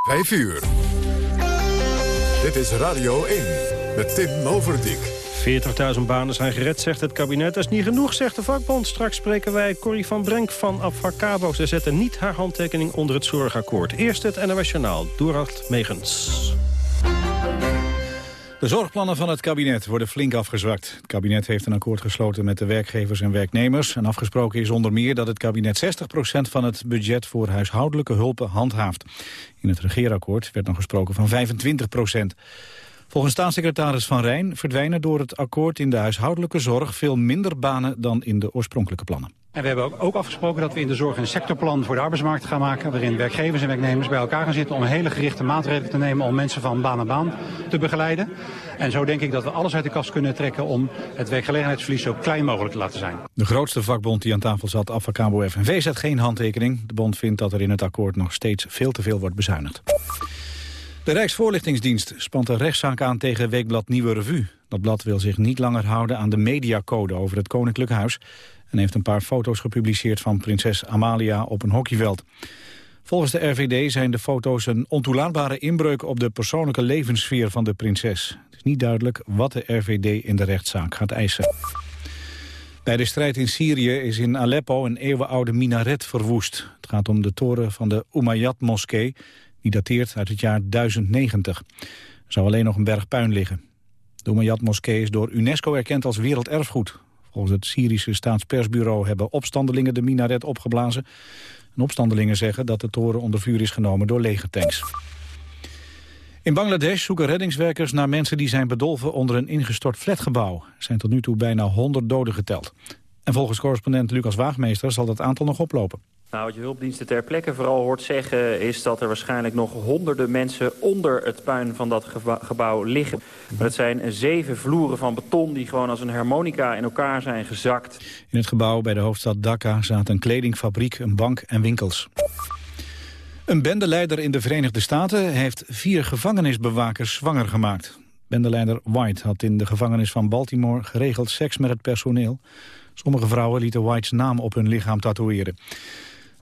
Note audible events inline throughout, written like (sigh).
5 uur. Dit is Radio 1 met Tim Overdijk. 40.000 banen zijn gered, zegt het kabinet. Dat is niet genoeg, zegt de vakbond. Straks spreken wij Corrie van Brenk van Abfacabo. Ze zetten niet haar handtekening onder het zorgakkoord. Eerst het NOS Journaal, Dorald Megens. De zorgplannen van het kabinet worden flink afgezwakt. Het kabinet heeft een akkoord gesloten met de werkgevers en werknemers. En afgesproken is onder meer dat het kabinet 60% van het budget voor huishoudelijke hulpen handhaaft. In het regeerakkoord werd nog gesproken van 25%. Volgens staatssecretaris Van Rijn verdwijnen door het akkoord in de huishoudelijke zorg veel minder banen dan in de oorspronkelijke plannen. En we hebben ook afgesproken dat we in de zorg een sectorplan voor de arbeidsmarkt gaan maken... waarin werkgevers en werknemers bij elkaar gaan zitten om hele gerichte maatregelen te nemen... om mensen van baan naar baan te begeleiden. En zo denk ik dat we alles uit de kast kunnen trekken om het werkgelegenheidsverlies zo klein mogelijk te laten zijn. De grootste vakbond die aan tafel zat, Avacabo FNV, zet geen handtekening. De bond vindt dat er in het akkoord nog steeds veel te veel wordt bezuinigd. De Rijksvoorlichtingsdienst spant een rechtszaak aan tegen Weekblad Nieuwe Revue. Dat blad wil zich niet langer houden aan de mediacode over het Koninklijk Huis... en heeft een paar foto's gepubliceerd van prinses Amalia op een hockeyveld. Volgens de RVD zijn de foto's een ontoelaatbare inbreuk op de persoonlijke levenssfeer van de prinses. Het is niet duidelijk wat de RVD in de rechtszaak gaat eisen. Bij de strijd in Syrië is in Aleppo een eeuwenoude minaret verwoest. Het gaat om de toren van de Umayyad-moskee die dateert uit het jaar 1090. Er zou alleen nog een berg puin liggen. De Umayyad-moskee is door UNESCO erkend als werelderfgoed. Volgens het Syrische staatspersbureau hebben opstandelingen de minaret opgeblazen. En opstandelingen zeggen dat de toren onder vuur is genomen door legertanks. In Bangladesh zoeken reddingswerkers naar mensen die zijn bedolven onder een ingestort flatgebouw. Er zijn tot nu toe bijna 100 doden geteld. En volgens correspondent Lucas Waagmeester zal dat aantal nog oplopen. Nou, wat je hulpdiensten ter plekke vooral hoort zeggen... is dat er waarschijnlijk nog honderden mensen onder het puin van dat gebouw liggen. Maar het zijn zeven vloeren van beton die gewoon als een harmonica in elkaar zijn gezakt. In het gebouw bij de hoofdstad Dhaka zaten een kledingfabriek, een bank en winkels. Een bendeleider in de Verenigde Staten heeft vier gevangenisbewakers zwanger gemaakt. Bendeleider White had in de gevangenis van Baltimore geregeld seks met het personeel. Sommige vrouwen lieten Whites naam op hun lichaam tatoeëren.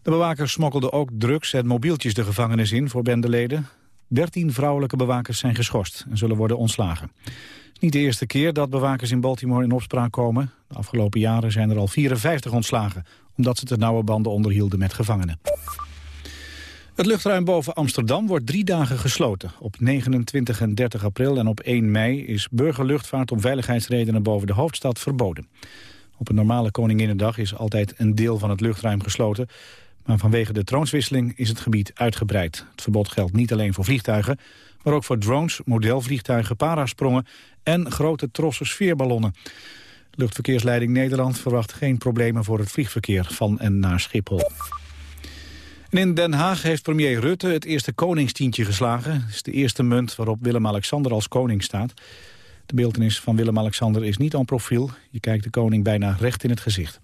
De bewakers smokkelden ook drugs en mobieltjes de gevangenis in voor bendeleden. Dertien vrouwelijke bewakers zijn geschorst en zullen worden ontslagen. Het is niet de eerste keer dat bewakers in Baltimore in opspraak komen. De afgelopen jaren zijn er al 54 ontslagen... omdat ze te nauwe banden onderhielden met gevangenen. Het luchtruim boven Amsterdam wordt drie dagen gesloten. Op 29 en 30 april en op 1 mei is burgerluchtvaart om veiligheidsredenen boven de hoofdstad verboden. Op een normale Koninginnedag is altijd een deel van het luchtruim gesloten. Maar vanwege de troonswisseling is het gebied uitgebreid. Het verbod geldt niet alleen voor vliegtuigen, maar ook voor drones, modelvliegtuigen, parasprongen en grote trossen sfeerballonnen. Luchtverkeersleiding Nederland verwacht geen problemen voor het vliegverkeer van en naar Schiphol. In Den Haag heeft premier Rutte het eerste koningstientje geslagen. Het is de eerste munt waarop Willem-Alexander als koning staat. De beeldenis van Willem-Alexander is niet aan profiel. Je kijkt de koning bijna recht in het gezicht.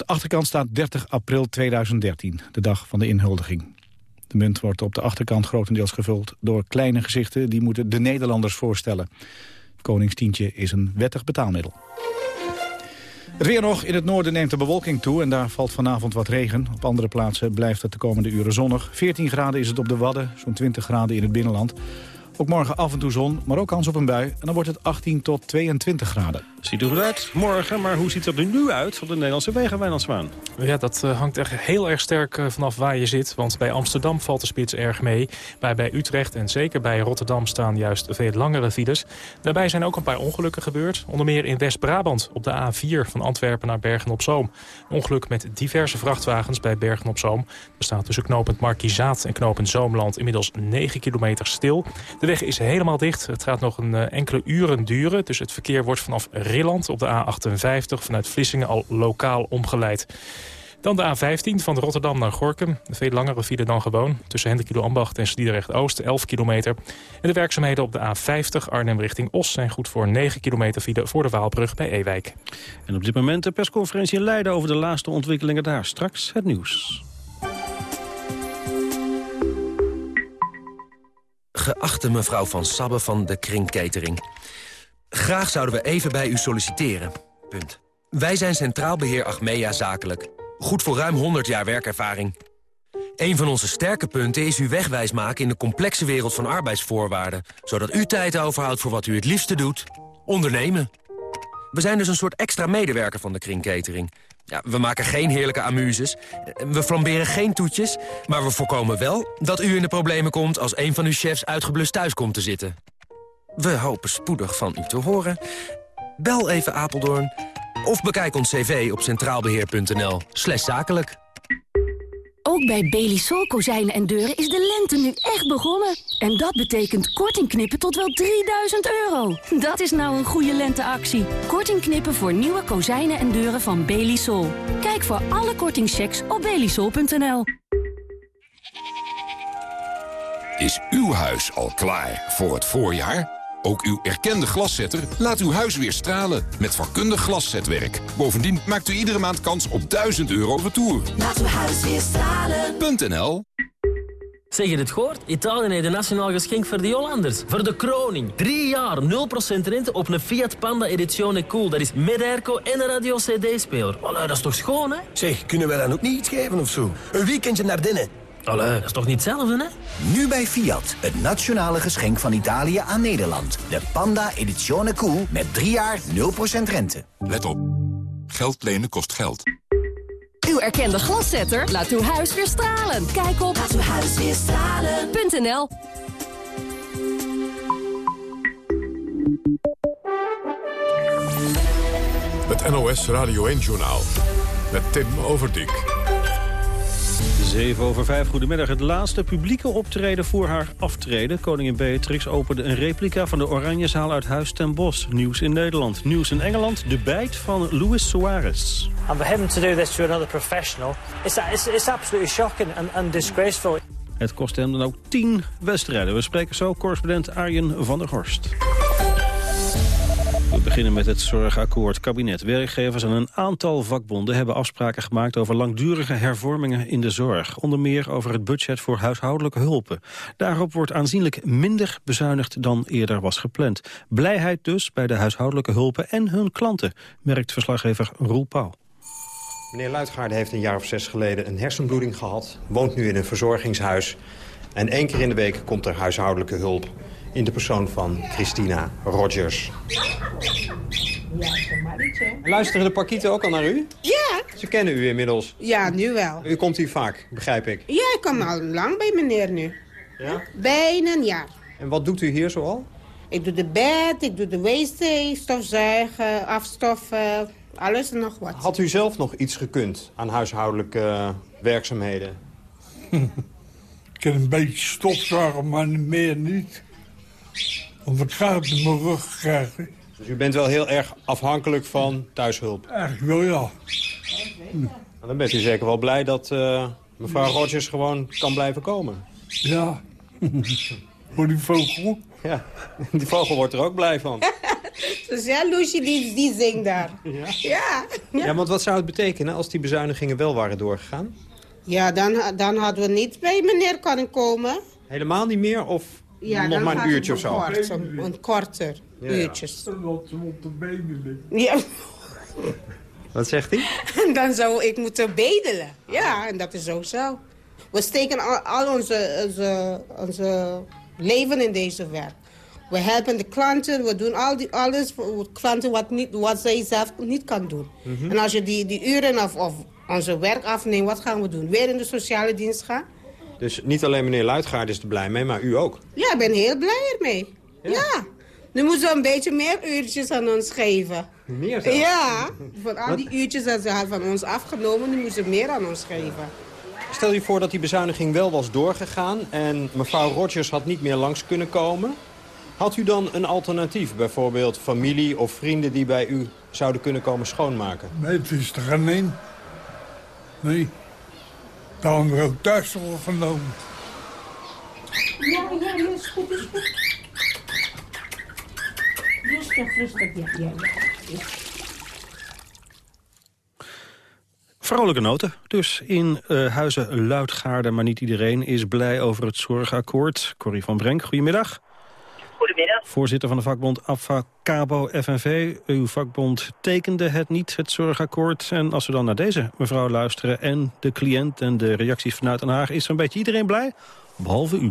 De achterkant staat 30 april 2013, de dag van de inhuldiging. De munt wordt op de achterkant grotendeels gevuld door kleine gezichten... die moeten de Nederlanders voorstellen. Koningstientje is een wettig betaalmiddel. Het weer nog. In het noorden neemt de bewolking toe en daar valt vanavond wat regen. Op andere plaatsen blijft het de komende uren zonnig. 14 graden is het op de Wadden, zo'n 20 graden in het binnenland. Ook morgen af en toe zon, maar ook kans op een bui. En dan wordt het 18 tot 22 graden. Ziet er goed uit morgen, maar hoe ziet het er nu uit van de Nederlandse wegen, Wijnandswaan? Ja, dat uh, hangt echt heel erg sterk uh, vanaf waar je zit. Want bij Amsterdam valt de spits erg mee. Bij, bij Utrecht en zeker bij Rotterdam staan juist veel langere files. Daarbij zijn ook een paar ongelukken gebeurd. Onder meer in West-Brabant op de A4 van Antwerpen naar Bergen-op-Zoom. Ongeluk met diverse vrachtwagens bij Bergen-op-Zoom. Er staat tussen knooppunt Markizaat en knooppunt Zoomland inmiddels 9 kilometer stil. De weg is helemaal dicht. Het gaat nog een uh, enkele uren duren. Dus het verkeer wordt vanaf Rilland op de A58 vanuit Vlissingen al lokaal omgeleid. Dan de A15 van Rotterdam naar Gorkum. Een veel langere file dan gewoon. Tussen Hendrik Ambacht en Sliedrecht-Oost, 11 kilometer. En de werkzaamheden op de A50 Arnhem richting Os... zijn goed voor 9 kilometer file voor de Waalbrug bij Ewijk. En op dit moment de persconferentie in Leiden... over de laatste ontwikkelingen daar. Straks het nieuws. Geachte mevrouw Van Sabbe van de Kring Catering. Graag zouden we even bij u solliciteren. Punt. Wij zijn Centraal Beheer Achmea Zakelijk. Goed voor ruim 100 jaar werkervaring. Een van onze sterke punten is u wegwijs maken in de complexe wereld van arbeidsvoorwaarden. Zodat u tijd overhoudt voor wat u het liefste doet. Ondernemen. We zijn dus een soort extra medewerker van de kringkatering. Ja, we maken geen heerlijke amuses, we flamberen geen toetjes... maar we voorkomen wel dat u in de problemen komt... als een van uw chefs uitgeblust thuis komt te zitten. We hopen spoedig van u te horen. Bel even Apeldoorn of bekijk ons cv op centraalbeheer.nl zakelijk. Ook bij Belisol kozijnen en deuren is de lente nu echt begonnen. En dat betekent korting knippen tot wel 3000 euro. Dat is nou een goede lenteactie. Korting knippen voor nieuwe kozijnen en deuren van Belisol. Kijk voor alle kortingchecks op belisol.nl. Is uw huis al klaar voor het voorjaar? Ook uw erkende glaszetter laat uw huis weer stralen met vakkundig glaszetwerk. Bovendien maakt u iedere maand kans op 1000 euro retour. Laat uw huis weer stralen.nl Zeg je het gehoord? Italië heeft een nationaal geschenk voor de Hollanders. Voor de kroning. Drie jaar 0% rente op een Fiat Panda Edizione Cool. Dat is met airco en een radio-cd-speler. dat is toch schoon, hè? Zeg, kunnen we dan ook niet iets geven of zo? Een weekendje naar binnen. Allee, dat is toch niet hetzelfde, hè? Nu bij Fiat, het nationale geschenk van Italië aan Nederland. De Panda Edizione Cool met 3 jaar 0% rente. Let op. Geld lenen kost geld. Uw erkende glaszetter laat uw huis weer stralen. Kijk op laatuwhuisweerstralen.nl Het NOS Radio 1-journaal met Tim Overdijk. 7 over 5, goedemiddag. Het laatste publieke optreden voor haar aftreden. Koningin Beatrix opende een replica van de Oranjezaal uit Huis ten Bosch. Nieuws in Nederland. Nieuws in Engeland. De bijt van Luis Suarez. And for him to do this to another professional, it's, it's, it's absolutely shocking and, and disgraceful. Het kost hem dan ook 10 wedstrijden. We spreken zo correspondent Arjen van der Horst. We beginnen met het zorgakkoord. Kabinet, werkgevers en een aantal vakbonden hebben afspraken gemaakt over langdurige hervormingen in de zorg. Onder meer over het budget voor huishoudelijke hulpen. Daarop wordt aanzienlijk minder bezuinigd dan eerder was gepland. Blijheid dus bij de huishoudelijke hulpen en hun klanten, merkt verslaggever Roel Pauw. Meneer Luitgaarde heeft een jaar of zes geleden een hersenbloeding gehad. Woont nu in een verzorgingshuis. En één keer in de week komt er huishoudelijke hulp in de persoon van Christina Rogers. Luisteren de parkieten ook al naar u? Ja. Ze kennen u inmiddels? Ja, nu wel. U komt hier vaak, begrijp ik? Ja, ik kom al lang bij meneer nu. Ja? Bijna een jaar. En wat doet u hier zoal? Ik doe de bed, ik doe de wc, stofzuigen, afstoffen, alles en nog wat. Had u zelf nog iets gekund aan huishoudelijke werkzaamheden? (laughs) ik heb een beetje stofzuigen, maar meer niet. Want ik ga het in mijn rug krijgen. Dus u bent wel heel erg afhankelijk van thuishulp? Eigenlijk wel, ja. Hm. Dan bent u zeker wel blij dat uh, mevrouw Rogers gewoon kan blijven komen. Ja. (laughs) Voor die vogel? Ja, die vogel wordt er ook blij van. (laughs) Dus ja, Loesje die, die zingt daar. Ja? Ja. ja. want wat zou het betekenen als die bezuinigingen wel waren doorgegaan? Ja, dan, dan hadden we niet bij meneer kunnen komen. Helemaal niet meer? Of ja, nog maar een uurtje of zo? Kort, een, een korter ja, uurtjes. Ja. Dat ze op de benen liggen. Ja. Wat zegt hij? En dan zou ik moeten bedelen. Ja, en dat is ook zo. We steken al, al onze, onze, onze leven in deze werk. We helpen de klanten, we doen al die, alles voor klanten wat, niet, wat zij zelf niet kan doen. Mm -hmm. En als je die, die uren of, of onze werk afneemt, wat gaan we doen? Weer in de sociale dienst gaan? Dus niet alleen meneer Luitgaard is er blij mee, maar u ook? Ja, ik ben heel blij ermee. Ja. ja. Nu moeten ze een beetje meer uurtjes aan ons geven. Meer zelfs? Ja, van al die uurtjes dat ze van ons afgenomen, nu moeten ze meer aan ons geven. Stel je voor dat die bezuiniging wel was doorgegaan en mevrouw Rogers had niet meer langs kunnen komen. Had u dan een alternatief? Bijvoorbeeld familie of vrienden die bij u zouden kunnen komen schoonmaken? Nee, het is er geen één. Nee. Daarom hebben we ook thuis genomen. Ja, ja, is goed, is goed. Rustig, rustig, ja, ja, ja. Vrolijke noten. Dus in uh, Huizen Luidgaarden, maar niet iedereen is blij over het zorgakkoord. Corrie van Brenk, goedemiddag. Voorzitter van de vakbond Cabo FNV. Uw vakbond tekende het niet, het zorgakkoord. En als we dan naar deze mevrouw luisteren en de cliënt en de reacties vanuit Den Haag... is zo'n beetje iedereen blij, behalve u.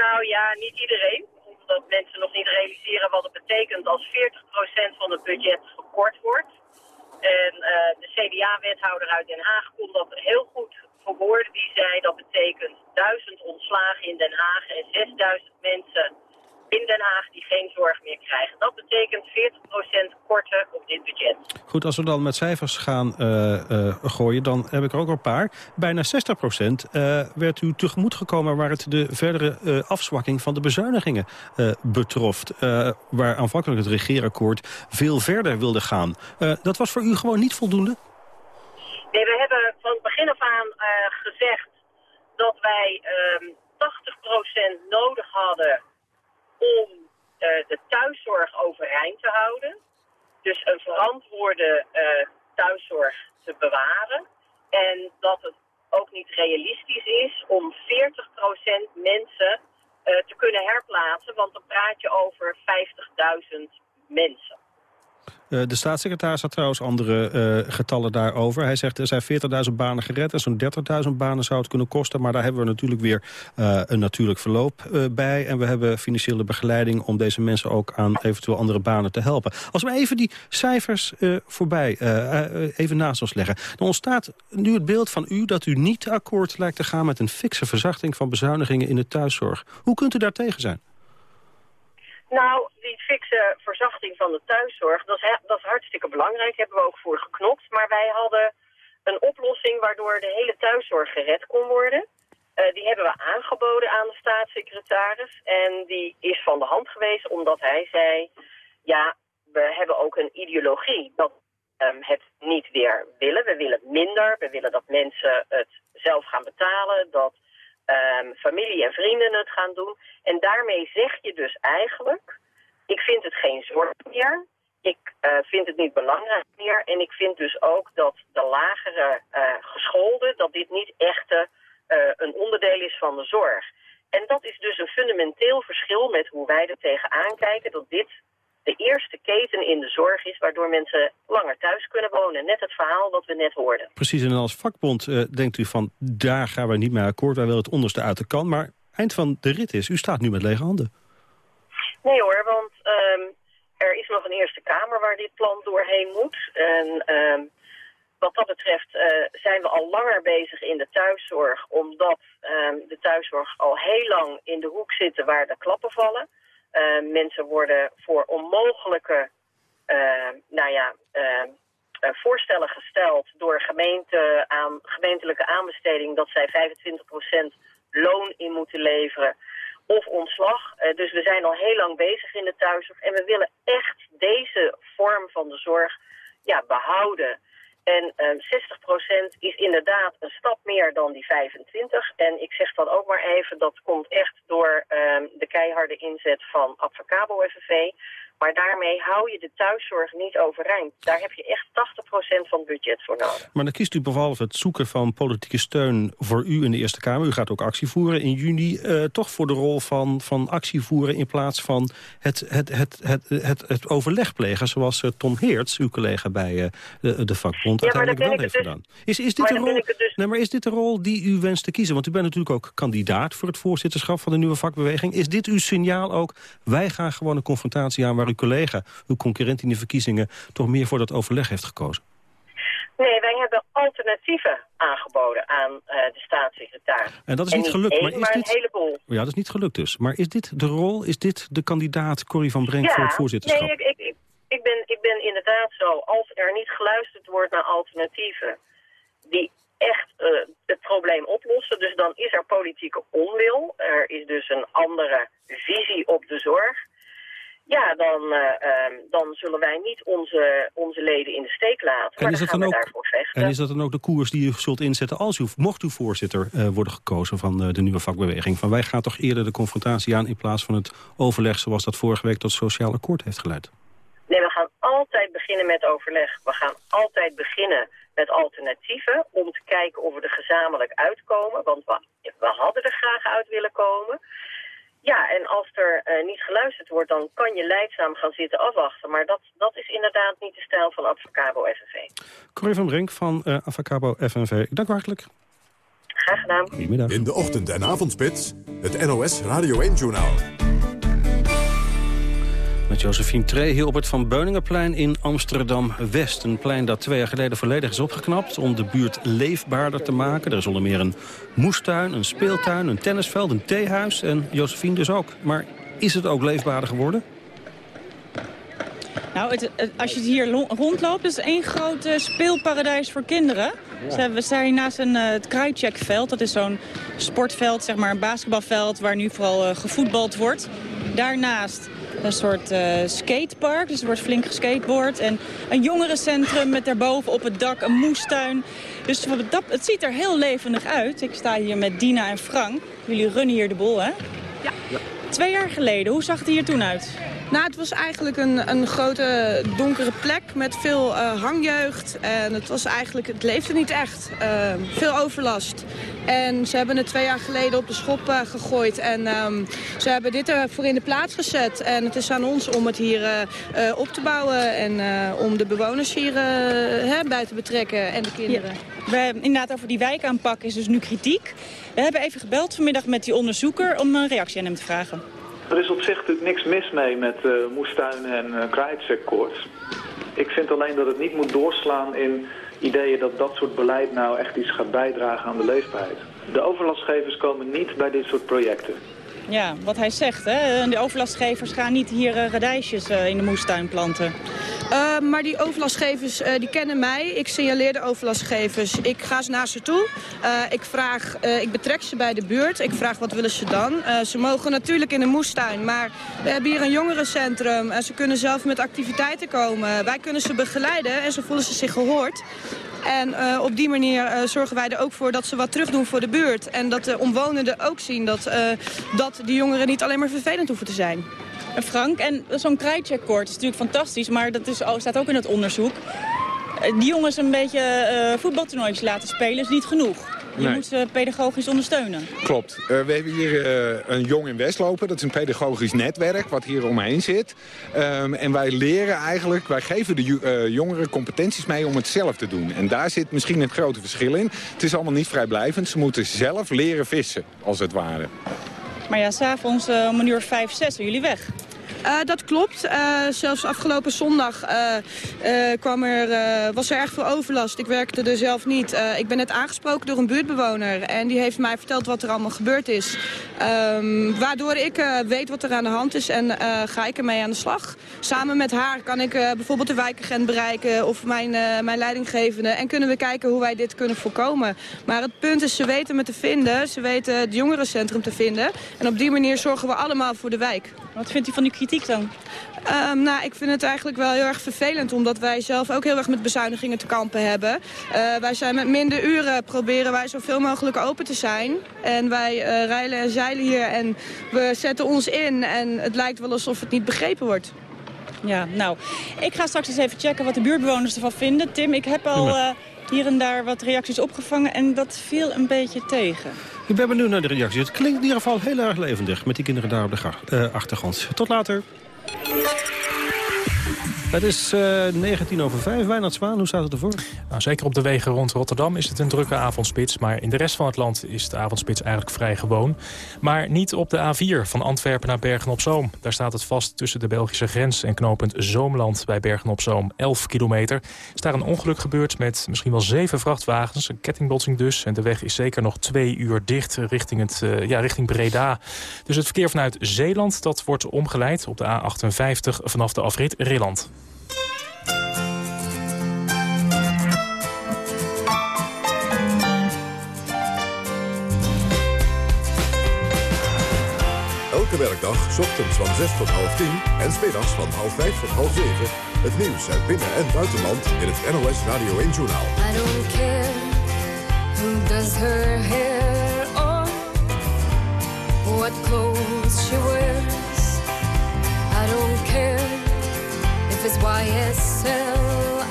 Nou ja, niet iedereen. Omdat mensen nog niet realiseren wat het betekent als 40% van het budget gekort wordt. En uh, de CDA-wethouder uit Den Haag kon dat heel goed verwoorden. Die zei dat betekent duizend ontslagen in Den Haag en 6000 mensen in Den Haag die geen zorg meer krijgen. Dat betekent 40% korter op dit budget. Goed, als we dan met cijfers gaan uh, uh, gooien, dan heb ik er ook een paar. Bijna 60% uh, werd u tegemoet gekomen waar het de verdere afzwakking van de bezuinigingen betrof. waar aanvankelijk het regeerakkoord veel verder wilde gaan. dat was voor u gewoon niet voldoende? Nee, we hebben van het begin af aan gezegd dat wij 80% ehm, nodig hadden om uh, de thuiszorg overeind te houden. Dus een verantwoorde uh, thuiszorg te bewaren. En dat het ook niet realistisch is om 40% mensen uh, te kunnen herplaatsen. Want dan praat je over 50.000 mensen. Uh, de staatssecretaris had trouwens andere uh, getallen daarover. Hij zegt er zijn 40.000 banen gered en zo'n 30.000 banen zou het kunnen kosten. Maar daar hebben we natuurlijk weer uh, een natuurlijk verloop bij. En we hebben financiële begeleiding om deze mensen ook aan eventueel andere banen te helpen. Als we even die cijfers voorbij even naast ons leggen. Dan ontstaat nu het beeld van u dat u niet akkoord lijkt te gaan met een fikse verzachting van bezuinigingen in de thuiszorg. Hoe kunt u daar tegen zijn? Nou, die fikse verzachting van de thuiszorg, dat is, dat is hartstikke belangrijk. Hebben we ook voor geknopt. Maar wij hadden een oplossing waardoor de hele thuiszorg gered kon worden. Uh, die hebben we aangeboden aan de staatssecretaris. En die is van de hand geweest omdat hij zei... ja, we hebben ook een ideologie dat um, het niet weer willen. We willen minder. We willen dat mensen het zelf gaan betalen. Dat um, familie en vrienden het gaan doen. En daarmee zeg je dus eigenlijk, ik vind het geen zorg meer. Ik uh, vind het niet belangrijk meer. En ik vind dus ook dat de lagere uh, gescholden, dat dit niet echt uh, een onderdeel is van de zorg. En dat is dus een fundamenteel verschil met hoe wij er tegenaan kijken. Dat dit de eerste keten in de zorg is... waardoor mensen langer thuis kunnen wonen. Net het verhaal wat we net hoorden. Precies, en als vakbond uh, denkt u van... daar gaan we niet mee akkoord, wij willen het onderste uit de kan. Maar eind van de rit is, u staat nu met lege handen. Nee hoor, want um, er is nog een Eerste Kamer waar dit plan doorheen moet. En um, wat dat betreft uh, zijn we al langer bezig in de thuiszorg... omdat um, de thuiszorg al heel lang in de hoek zit waar de klappen vallen... Uh, mensen worden voor onmogelijke uh, nou ja, uh, voorstellen gesteld door gemeente aan, gemeentelijke aanbesteding dat zij 25% loon in moeten leveren of ontslag. dus we zijn al heel lang bezig in de thuiszorg en we willen echt deze vorm van de zorg ja, behouden. En um, 60% is inderdaad een stap meer dan die 25. En ik zeg dan ook maar even, dat komt echt door um, de keiharde inzet van Advocabo FNV. Maar daarmee hou je de thuiszorg niet overeind. Daar heb je echt 80% van het budget voor nodig. Maar dan kiest u behalve het zoeken van politieke steun voor u in de Eerste Kamer. U gaat ook actie voeren in juni. Uh, toch voor de rol van, van actie voeren in plaats van het, het, het, het, het, het overleg plegen. Zoals uh, Tom Heerts, uw collega bij uh, de, de vakbond, ja, uiteindelijk wel heeft dus, gedaan. Is, is, dit de rol, dus... nee, maar is dit de rol die u wenst te kiezen? Want u bent natuurlijk ook kandidaat voor het voorzitterschap van de nieuwe vakbeweging. Is dit uw signaal ook? Wij gaan gewoon een confrontatie aan waar uw collega, uw concurrent in de verkiezingen... toch meer voor dat overleg heeft gekozen? Nee, wij hebben alternatieven aangeboden aan uh, de staatssecretaris. En dat is niet gelukt, maar, is dit... een heleboel. Ja, dat is niet gelukt dus. Maar is dit de rol, is dit de kandidaat Corrie van Brenk ja, voor het voorzitterschap? Nee, ik, ik, ik, ben, ik ben inderdaad zo. Als er niet geluisterd wordt naar alternatieven die echt uh, het probleem oplossen, dus dan is er politieke onwil. Er is dus een andere visie op de zorg ja, dan, uh, dan zullen wij niet onze, onze leden in de steek laten. En maar is, dat dan ook, en is dat dan ook de koers die u zult inzetten als u, mocht u voorzitter uh, worden gekozen van uh, de nieuwe vakbeweging? Van wij gaan toch eerder de confrontatie aan in plaats van het overleg zoals dat vorige week tot sociaal akkoord heeft geleid? Nee, we gaan altijd beginnen met overleg. We gaan altijd beginnen met alternatieven om te kijken of we er gezamenlijk uitkomen. Want we, we hadden er graag uit willen komen. Ja, en als er uh, niet geluisterd wordt, dan kan je leidzaam gaan zitten afwachten. Maar dat, dat is inderdaad niet de stijl van Advocabo FNV. Corrie van Brink van uh, Advocabo FNV. Ik dank u hartelijk. Graag gedaan. Goedemiddag. In de ochtend- en avondspits, het NOS Radio 1-journaal. Met Josephine Tree op het Van Beuningenplein in Amsterdam-West. Een plein dat twee jaar geleden volledig is opgeknapt... om de buurt leefbaarder te maken. Er is onder meer een moestuin, een speeltuin, een tennisveld, een theehuis... en Josephine dus ook. Maar is het ook leefbaarder geworden? Nou, het, als je hier rondloopt, is het één groot speelparadijs voor kinderen. We staan hier naast een, uh, het Krajcek-veld. Dat is zo'n sportveld, zeg maar een basketbalveld... waar nu vooral uh, gevoetbald wordt. Daarnaast een soort uh, skatepark, dus er wordt flink geskateboard. En een jongerencentrum met daarboven op het dak een moestuin. Dus het ziet er heel levendig uit. Ik sta hier met Dina en Frank. Jullie runnen hier de bol, hè? Ja. ja. Twee jaar geleden, hoe zag het hier toen uit? Nou, het was eigenlijk een, een grote donkere plek met veel uh, hangjeugd. En het was eigenlijk, het leefde niet echt. Uh, veel overlast. En ze hebben het twee jaar geleden op de schop uh, gegooid. En um, ze hebben dit ervoor in de plaats gezet. En het is aan ons om het hier op te bouwen. En om de bewoners hier hè, bij te betrekken en de kinderen. Ja. We, inderdaad, over die wijkaanpak is dus nu kritiek. We hebben even gebeld vanmiddag met die onderzoeker om een reactie aan hem te vragen. Er is op zich natuurlijk niks mis mee met uh, moestuinen en uh. Ik vind alleen dat het niet moet doorslaan in ideeën dat dat soort beleid nou echt iets gaat bijdragen aan de leefbaarheid. De overlastgevers komen niet bij dit soort projecten. Ja, wat hij zegt, hè? de overlastgevers gaan niet hier uh, radijsjes uh, in de moestuin planten. Uh, maar die overlastgevers die kennen mij. Ik signaleer de overlastgevers. Ik ga ze naar ze toe. ik, vraag, ik betrek ze bij de buurt. Ik vraag wat willen ze dan. ze mogen natuurlijk in de moestuin. Maar we hebben hier een jongerencentrum. En ze kunnen zelf met activiteiten komen. Wij kunnen ze begeleiden en zo voelen ze zich gehoord. En op die manier zorgen wij er ook voor dat ze wat terugdoen voor de buurt. En dat de omwonenden ook zien dat, dat die jongeren niet alleen maar vervelend hoeven te zijn. Frank, en zo'n krijtcheckkoord is natuurlijk fantastisch, maar dat is, oh, staat ook in het onderzoek. Die jongens een beetje voetbaltoernooitjes laten spelen is niet genoeg. Je nee. moet ze pedagogisch ondersteunen. Klopt. Uh, we hebben hier uh, een Jong in West lopen. Dat is een pedagogisch netwerk wat hier omheen zit. Um, en wij leren eigenlijk, wij geven de uh, jongeren competenties mee om het zelf te doen. En daar zit misschien het grote verschil in. Het is allemaal niet vrijblijvend. Ze moeten zelf leren vissen, als het ware. Maar ja, s'avonds om een uur vijf, zes zijn jullie weg. Uh, dat klopt. Uh, zelfs afgelopen zondag uh, kwam er, was er erg veel overlast. Ik werkte er zelf niet. ik ben net aangesproken door een buurtbewoner. En die heeft mij verteld wat er allemaal gebeurd is. Um, waardoor ik weet wat er aan de hand is en ga ik ermee aan de slag. Samen met haar kan ik bijvoorbeeld de wijkagent bereiken of mijn, mijn leidinggevende. En kunnen we kijken hoe wij dit kunnen voorkomen. Maar het punt is, ze weten me te vinden. Ze weten het jongerencentrum te vinden. En op die manier zorgen we allemaal voor de wijk. Wat vindt u van die kritiek dan? Um, nou, ik vind het eigenlijk wel heel erg vervelend, omdat wij zelf ook heel erg met bezuinigingen te kampen hebben. Uh, wij zijn met minder uren, proberen wij zoveel mogelijk open te zijn. En wij uh, rijlen en zeilen hier en we zetten ons in en het lijkt wel alsof het niet begrepen wordt. Ja, nou, ik ga straks eens even checken wat de buurtbewoners ervan vinden. Tim, ik heb al uh, hier en daar wat reacties opgevangen en dat viel een beetje tegen. Ik ben benieuwd naar de reacties. Het klinkt in ieder geval heel erg levendig met die kinderen daar op de uh, achtergrond. Tot later. Het is uh, 19 over 5. Wijnand Zwaan, hoe staat het ervoor? Nou, zeker op de wegen rond Rotterdam is het een drukke avondspits. Maar in de rest van het land is de avondspits eigenlijk vrij gewoon. Maar niet op de A4 van Antwerpen naar Bergen-op-Zoom. Daar staat het vast tussen de Belgische grens en knooppunt Zoomland bij Bergen-op-Zoom. 11 kilometer. Is daar een ongeluk gebeurd met misschien wel zeven vrachtwagens. Een kettingbotsing dus. En de weg is zeker nog twee uur dicht richting, het, uh, ja, richting Breda. Dus het verkeer vanuit Zeeland dat wordt omgeleid op de A58 vanaf de afrit Rilland. Elke werkdag, ochtends van 6 tot half 10 en smiddags van half 5 tot half 7. Het nieuws uit binnen- en buitenland in het NOS Radio 1 Journaal. I don't care who does her hair or what clothes she wears. I don't care life is YSL.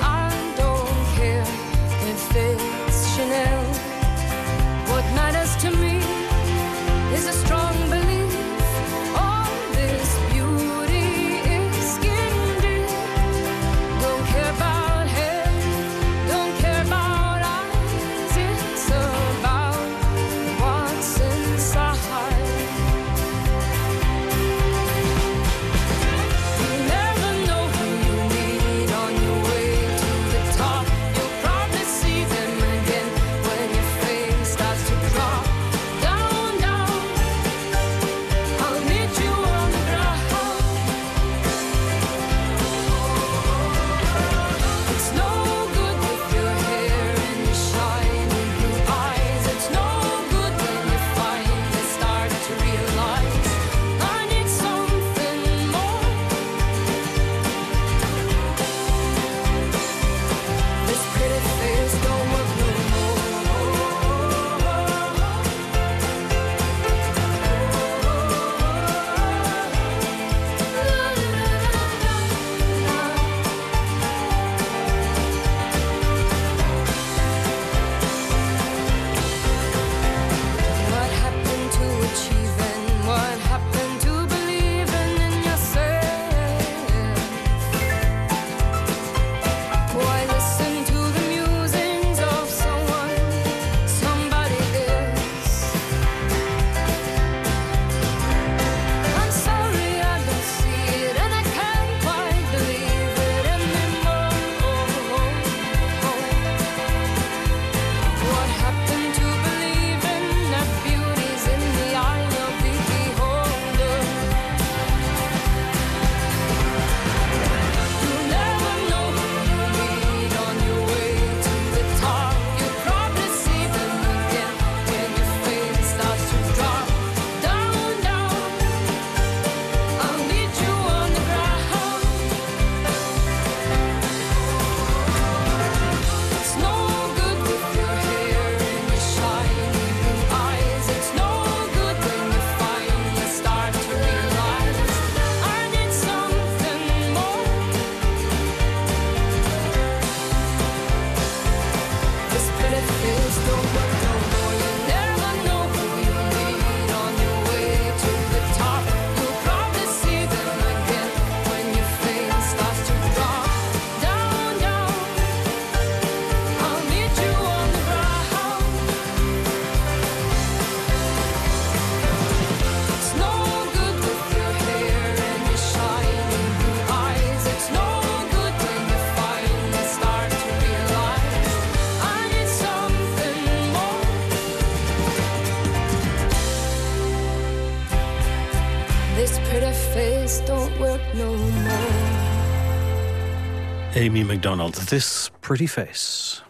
Amy McDonald, het is Pretty Face.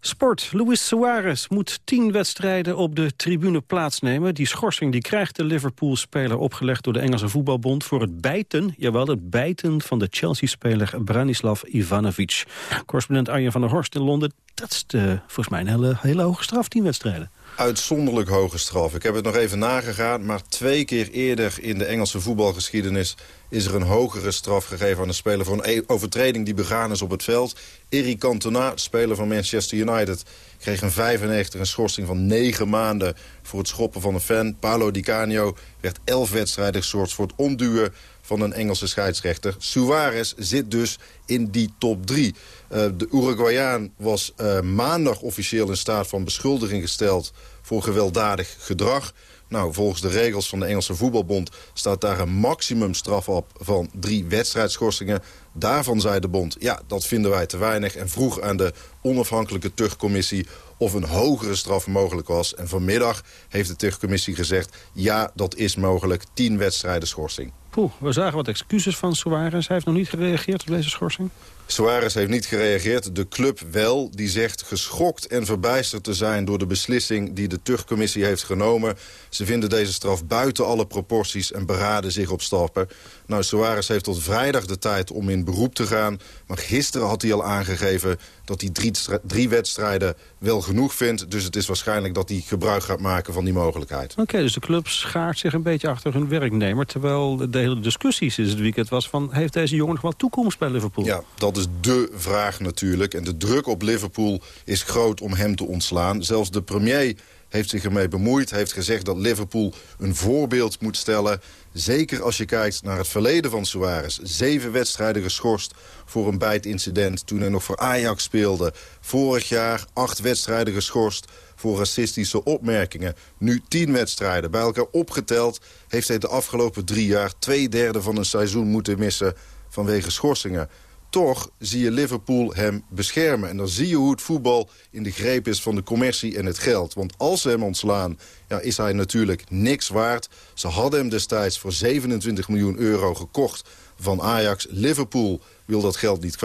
Sport. Luis Suarez moet tien wedstrijden op de tribune plaatsnemen. Die schorsing die krijgt de Liverpool-speler opgelegd door de Engelse voetbalbond... voor het bijten, jawel, het bijten van de Chelsea-speler Branislav Ivanovic. Correspondent Arjen van der Horst in Londen. Dat is de, volgens mij een hele, hele hoge straf, tien wedstrijden. Uitzonderlijk hoge straf. Ik heb het nog even nagegaan, maar twee keer eerder in de Engelse voetbalgeschiedenis is er een hogere straf gegeven aan een speler... voor een overtreding die begaan is op het veld. Eric Cantona, speler van Manchester United... kreeg een 95 een schorsing van 9 maanden voor het schoppen van een fan. Paolo Di Canio werd 11 wedstrijden geschorst voor het omduwen van een Engelse scheidsrechter. Suarez zit dus in die top 3. Uh, de Uruguayaan was uh, maandag officieel in staat van beschuldiging gesteld... voor gewelddadig gedrag. Nou, volgens de regels van de Engelse Voetbalbond staat daar een maximumstraf op van drie wedstrijdschorsingen. Daarvan zei de bond, ja, dat vinden wij te weinig. En vroeg aan de onafhankelijke tuchtcommissie of een hogere straf mogelijk was. En vanmiddag heeft de tuchtcommissie gezegd, ja, dat is mogelijk. Tien wedstrijden schorsing. Poeh, we zagen wat excuses van Suarez. Hij heeft nog niet gereageerd op deze schorsing. Suarez heeft niet gereageerd. De club wel. Die zegt geschokt en verbijsterd te zijn... door de beslissing die de tuchtcommissie heeft genomen. Ze vinden deze straf buiten alle proporties... en beraden zich op stappen. Nou, Suarez heeft tot vrijdag de tijd om in beroep te gaan. Maar gisteren had hij al aangegeven dat hij drie, drie wedstrijden wel genoeg vindt. Dus het is waarschijnlijk dat hij gebruik gaat maken van die mogelijkheid. Oké, dus de club schaart zich een beetje achter hun werknemer... terwijl de hele discussie sinds het weekend was van... heeft deze jongen nog wel toekomst bij Liverpool? Ja, dat is dé vraag natuurlijk. En de druk op Liverpool is groot om hem te ontslaan. Zelfs de premier heeft zich ermee bemoeid. Heeft gezegd dat Liverpool een voorbeeld moet stellen. Zeker als je kijkt naar het verleden van Suarez. Zeven wedstrijden geschorst voor een bijtincident toen hij nog voor Ajax speelde. Vorig jaar acht wedstrijden geschorst voor racistische opmerkingen. Nu tien wedstrijden. Bij elkaar opgeteld heeft hij de afgelopen drie jaar... twee derde van een seizoen moeten missen vanwege schorsingen toch zie je Liverpool hem beschermen. En dan zie je hoe het voetbal in de greep is van de commercie en het geld. Want als ze hem ontslaan, ja, is hij natuurlijk niks waard. Ze hadden hem destijds voor 27 miljoen euro gekocht van Ajax. Liverpool wil dat geld niet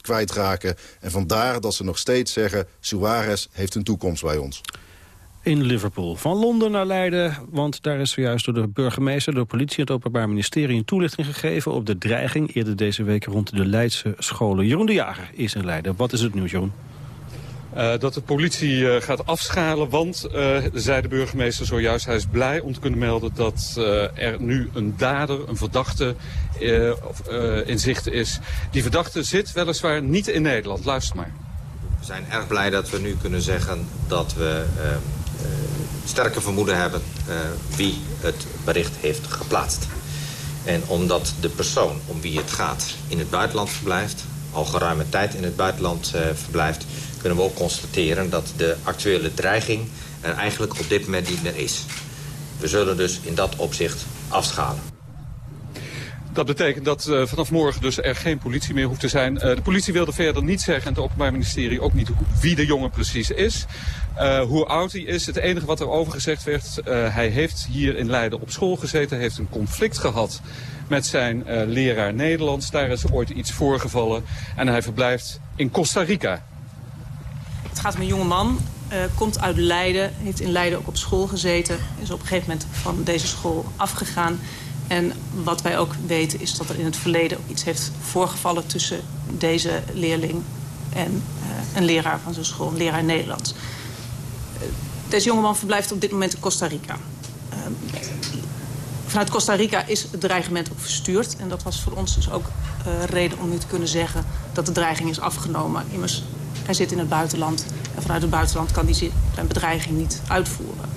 kwijtraken. En vandaar dat ze nog steeds zeggen... Suarez heeft een toekomst bij ons in Liverpool. Van Londen naar Leiden, want daar is zojuist door de burgemeester... de politie en het Openbaar Ministerie een toelichting gegeven... op de dreiging eerder deze week rond de Leidse scholen. Jeroen de Jager is in Leiden. Wat is het nieuws, Jeroen? Uh, dat de politie uh, gaat afschalen, want, uh, zei de burgemeester zojuist... hij is blij om te kunnen melden dat er nu een dader, een verdachte in zicht is. Die verdachte zit weliswaar niet in Nederland. Luister maar. We zijn erg blij dat we nu kunnen zeggen dat we eh, sterke vermoeden hebben eh, wie het bericht heeft geplaatst. En omdat de persoon om wie het gaat in het buitenland verblijft... al geruime tijd in het buitenland uh, verblijft... kunnen we ook constateren dat de actuele dreiging er eigenlijk op dit moment niet meer is. We zullen dus in dat opzicht afschalen. Dat betekent dat uh, vanaf morgen dus er geen politie meer hoeft te zijn. Uh, de politie wilde verder niet zeggen, en het Openbaar Ministerie ook niet wie de jongen precies is. Uh, hoe oud hij is, het enige wat er over gezegd werd, hij heeft hier in Leiden op school gezeten, heeft een conflict gehad met zijn leraar Nederlands. Daar is ooit iets voorgevallen en hij verblijft in Costa Rica. Het gaat om een jonge man, komt uit Leiden, heeft in Leiden ook op school gezeten, is op een gegeven moment van deze school afgegaan en wat wij ook weten is dat er in het verleden ook iets heeft voorgevallen... tussen deze leerling en uh, een leraar van zijn school, een leraar Nederlands. Uh, deze jongeman verblijft op dit moment in Costa Rica. Uh, vanuit Costa Rica is het dreigement ook verstuurd. En dat was voor ons dus ook reden om nu te kunnen zeggen... dat de dreiging is afgenomen. Immers, hij zit in het buitenland. En vanuit het buitenland kan hij zijn bedreiging niet uitvoeren.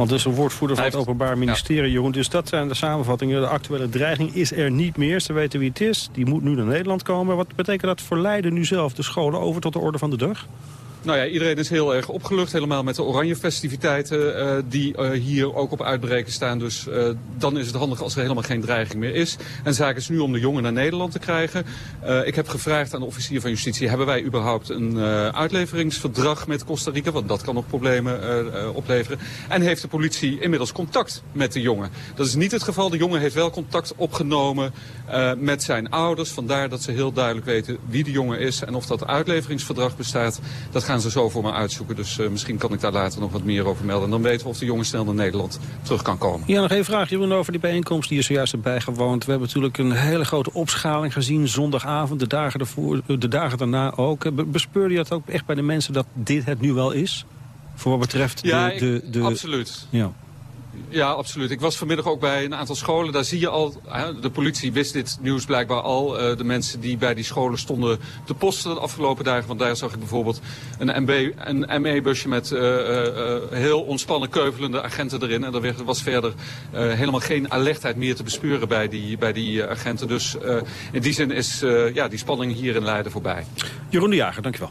Want dus een woordvoerder van het Openbaar Ministerie, Jeroen. Dus dat zijn de samenvattingen. De actuele dreiging is er niet meer. Ze weten wie het is. Die moet nu naar Nederland komen. Wat betekent dat voor Leiden nu zelf? De scholen over tot de orde van de dag? Nou ja, iedereen is heel erg opgelucht. Helemaal met de oranje festiviteiten uh, die uh, hier ook op uitbreken staan. Dus uh, dan is het handig als er helemaal geen dreiging meer is. En zaak is nu om de jongen naar Nederland te krijgen. ik heb gevraagd aan de officier van justitie... hebben wij überhaupt een uitleveringsverdrag met Costa Rica? Want dat kan nog problemen opleveren. En heeft de politie inmiddels contact met de jongen? Dat is niet het geval. De jongen heeft wel contact opgenomen met zijn ouders. Vandaar dat ze heel duidelijk weten wie de jongen is... en of dat uitleveringsverdrag bestaat. Dat gaan ze zo voor me uitzoeken. Dus uh, misschien kan ik daar later nog wat meer over melden. En dan weten we of de jongen snel naar Nederland terug kan komen. Ja, nog één vraag, Jeroen, over die bijeenkomst die je zojuist hebt bijgewoond. We hebben natuurlijk een hele grote opschaling gezien. Zondagavond, de dagen, ervoor, de dagen daarna ook. Bespeurde je dat ook echt bij de mensen dat dit het nu wel is? Voor wat betreft de... Ja, de, de, absoluut. Ja. Ja, absoluut. Ik was vanmiddag ook bij een aantal scholen. Daar zie je al, de politie wist dit nieuws blijkbaar al. Eh, de mensen die bij die scholen stonden te posten de afgelopen dagen. Want daar zag ik bijvoorbeeld een, MB, een ME-busje met uh, uh, heel ontspannen keuvelende agenten erin. En er was verder helemaal geen alertheid meer te bespeuren bij die, bij die agenten. Dus in die zin is ja, die spanning hier in Leiden voorbij. Jeroen de Jager, dankjewel.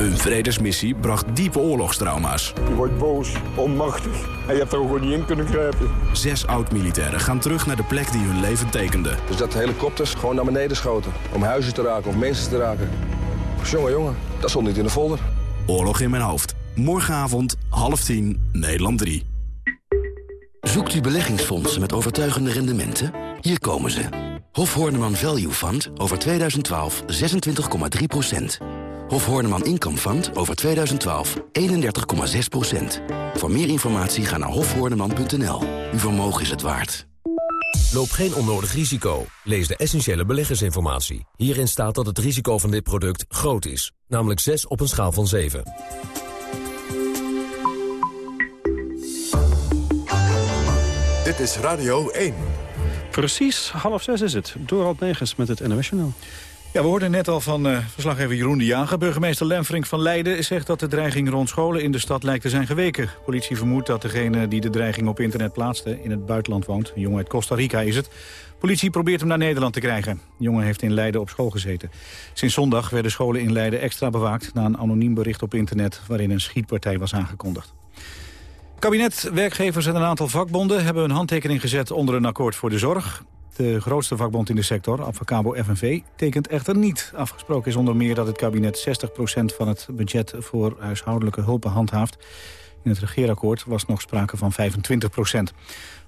Een vredesmissie bracht diepe oorlogstrauma's. Je wordt boos, onmachtig en je hebt er gewoon niet in kunnen grijpen. Zes oud-militairen gaan terug naar de plek die hun leven tekende. Dus dat helikopters gewoon naar beneden schoten. Om huizen te raken of mensen te raken. Jongen, jongen, dat stond niet in de folder. Oorlog in mijn hoofd. Morgenavond, half tien, Nederland 3. Zoekt u beleggingsfondsen met overtuigende rendementen? Hier komen ze. Hof Horneman Value Fund over 2012 26,3 Hof Horneman Income Fund over 2012 31,6% Voor meer informatie ga naar hofhoorneman.nl. Uw vermogen is het waard. Loop geen onnodig risico. Lees de essentiële beleggersinformatie. Hierin staat dat het risico van dit product groot is. Namelijk 6 op een schaal van 7. Dit is Radio 1. Precies, half zes is het. Dorald Megens met het NOS Journaal. Ja, we hoorden net al van uh, verslaggever Jeroen de Jager. Burgemeester Lemfrink van Leiden zegt dat de dreiging rond scholen in de stad lijkt te zijn geweken. Politie vermoedt dat degene die de dreiging op internet plaatste in het buitenland woont. Een jongen uit Costa Rica is het. Politie probeert hem naar Nederland te krijgen. De jongen heeft in Leiden op school gezeten. Sinds zondag werden scholen in Leiden extra bewaakt... na een anoniem bericht op internet waarin een schietpartij was aangekondigd. Kabinet, werkgevers en een aantal vakbonden hebben een handtekening gezet onder een akkoord voor de zorg. De grootste vakbond in de sector, Avacabo FNV, tekent echter niet. Afgesproken is onder meer dat het kabinet 60% van het budget voor huishoudelijke hulpen handhaaft. In het regeerakkoord was nog sprake van 25%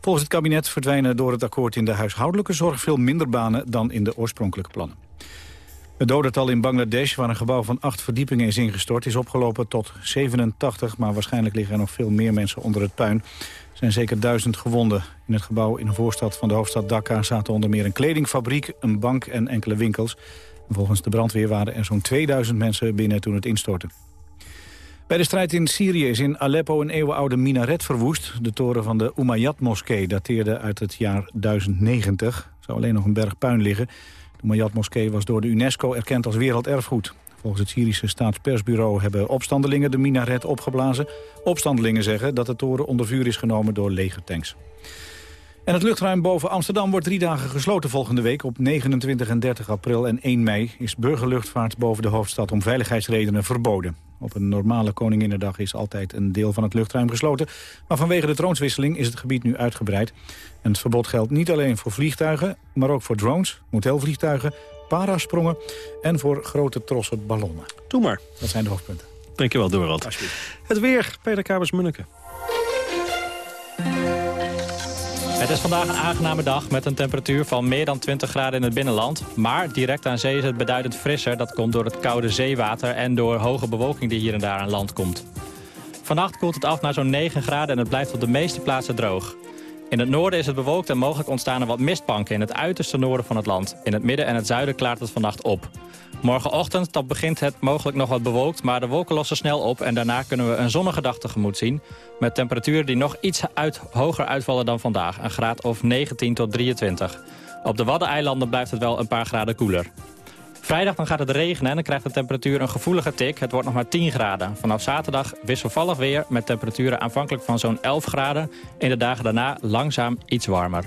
Volgens het kabinet verdwijnen door het akkoord in de huishoudelijke zorg veel minder banen dan in de oorspronkelijke plannen. Het dodental in Bangladesh, waar een gebouw van acht verdiepingen is ingestort... is opgelopen tot 87, maar waarschijnlijk liggen er nog veel meer mensen onder het puin zijn zeker duizend gewonden. In het gebouw in een voorstad van de hoofdstad Dhaka zaten onder meer een kledingfabriek, een bank en enkele winkels. volgens de brandweer waren er zo'n 2000 mensen binnen toen het instortte. Bij de strijd in Syrië is in Aleppo een eeuwenoude minaret verwoest. De toren van de Umayyad-moskee dateerde uit het jaar 1090. Er zou alleen nog een berg puin liggen. De Umayyad-moskee was door de UNESCO erkend als werelderfgoed. Volgens het Syrische staatspersbureau hebben opstandelingen de minaret opgeblazen. Opstandelingen zeggen dat de toren onder vuur is genomen door legertanks. En het luchtruim boven Amsterdam wordt drie dagen gesloten volgende week. Op 29 en 30 april en 1 mei is burgerluchtvaart boven de hoofdstad om veiligheidsredenen verboden. Op een normale Koninginnedag is altijd een deel van het luchtruim gesloten. Maar vanwege de troonswisseling is het gebied nu uitgebreid. En het verbod geldt niet alleen voor vliegtuigen, maar ook voor drones, motelvliegtuigen, parasprongen en voor grote trossen ballonnen. Doe maar. Dat zijn de hoofdpunten. Dankjewel, Dorald. Het weer, Peter Kabers-Munneke. Het is vandaag een aangename dag met een temperatuur van meer dan 20 graden in het binnenland. Maar direct aan zee is het beduidend frisser. Dat komt door het koude zeewater en door hoge bewolking die hier en daar aan land komt. Vannacht koelt het af naar zo'n 9 graden en het blijft op de meeste plaatsen droog. In het noorden is het bewolkt en mogelijk ontstaan er wat mistbanken in het uiterste noorden van het land. In het midden en het zuiden klaart het vannacht op. Morgenochtend begint het mogelijk nog wat bewolkt, maar de wolken lossen snel op... en daarna kunnen we een zonnige dag tegemoet zien... met temperaturen die nog iets uit, hoger uitvallen dan vandaag. Een graad of 19 tot 23. Op de Waddeneilanden blijft het wel een paar graden koeler. Vrijdag dan gaat het regenen en dan krijgt de temperatuur een gevoelige tik. Het wordt nog maar 10 graden. Vanaf zaterdag wisselvallig weer met temperaturen aanvankelijk van zo'n 11 graden. In de dagen daarna langzaam iets warmer.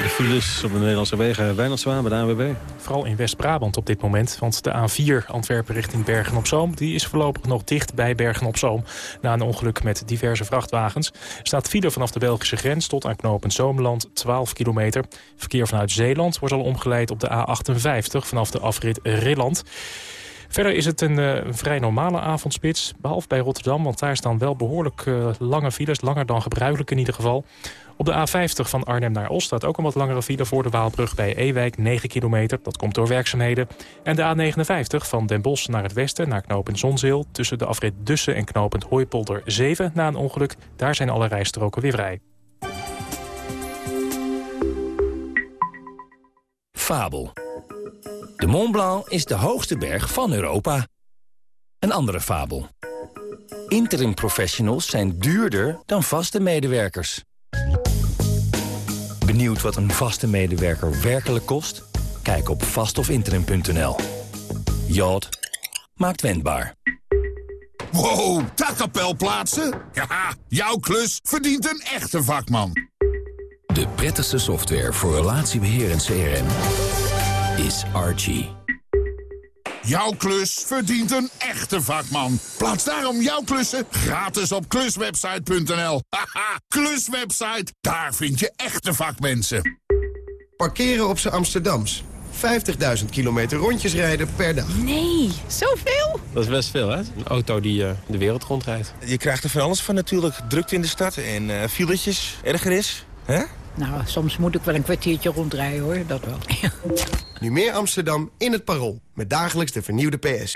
De files op de Nederlandse wegen zwaar bij de ANWB. Vooral in West-Brabant op dit moment. Want de A4 Antwerpen richting Bergen-op-Zoom... die is voorlopig nog dicht bij Bergen-op-Zoom... na een ongeluk met diverse vrachtwagens. Staat file vanaf de Belgische grens tot aan knooppunt Zoomland 12 kilometer. Verkeer vanuit Zeeland wordt al omgeleid op de A58... vanaf de afrit Rilland. Verder is het een, een, vrij normale avondspits, behalve bij Rotterdam... want daar staan wel behoorlijk uh, lange files, langer dan gebruikelijk in ieder geval. Op de A50 van Arnhem naar Os staat ook een wat langere file voor de Waalbrug bij Ewijk, 9 kilometer. Dat komt door werkzaamheden. En de A59 van Den Bosch naar het westen, naar knooppunt Zonzeel... tussen de afrit Dussen en knooppunt Hooipolder 7 na een ongeluk. Daar zijn alle rijstroken weer vrij. Fabel. De Mont Blanc is de hoogste berg van Europa. Een andere fabel. Interim professionals zijn duurder dan vaste medewerkers. Benieuwd wat een vaste medewerker werkelijk kost? Kijk op vastofinterim.nl. Jod maakt wendbaar. Wow, takkapel plaatsen? Ja, jouw klus verdient een echte vakman. De prettigste software voor relatiebeheer en CRM is Archie. Jouw klus verdient een echte vakman. Plaats daarom jouw klussen gratis op kluswebsite.nl. Haha, kluswebsite, daar vind je echte vakmensen. Parkeren op z'n Amsterdams. 50.000 kilometer rondjes rijden per dag. Nee, zoveel? Dat is best veel, hè? Een auto die uh, de wereld rondrijdt. Je krijgt er van alles van natuurlijk. Drukte in de stad en uh, filetjes, erger is. hè? Nou, soms moet ik wel een kwartiertje rondrijden, hoor. Dat wel. (laughs) nu meer Amsterdam in het Parool. Met dagelijks de vernieuwde PS.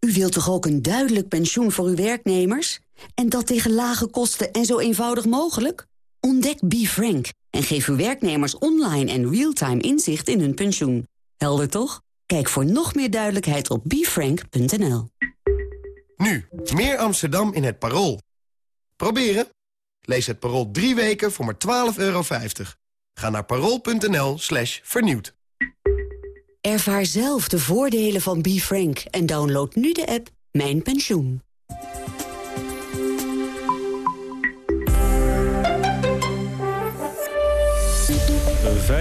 U wilt toch ook een duidelijk pensioen voor uw werknemers? En dat tegen lage kosten en zo eenvoudig mogelijk? Ontdek BeFrank en geef uw werknemers online en real-time inzicht in hun pensioen. Helder toch? Kijk voor nog meer duidelijkheid op befrank.nl. Nu, meer Amsterdam in het Parool. Proberen? Lees het Parool drie weken voor maar 12,50 euro. Ga naar parool.nl slash vernieuwd. Ervaar zelf de voordelen van BeFrank en download nu de app Mijn Pensioen.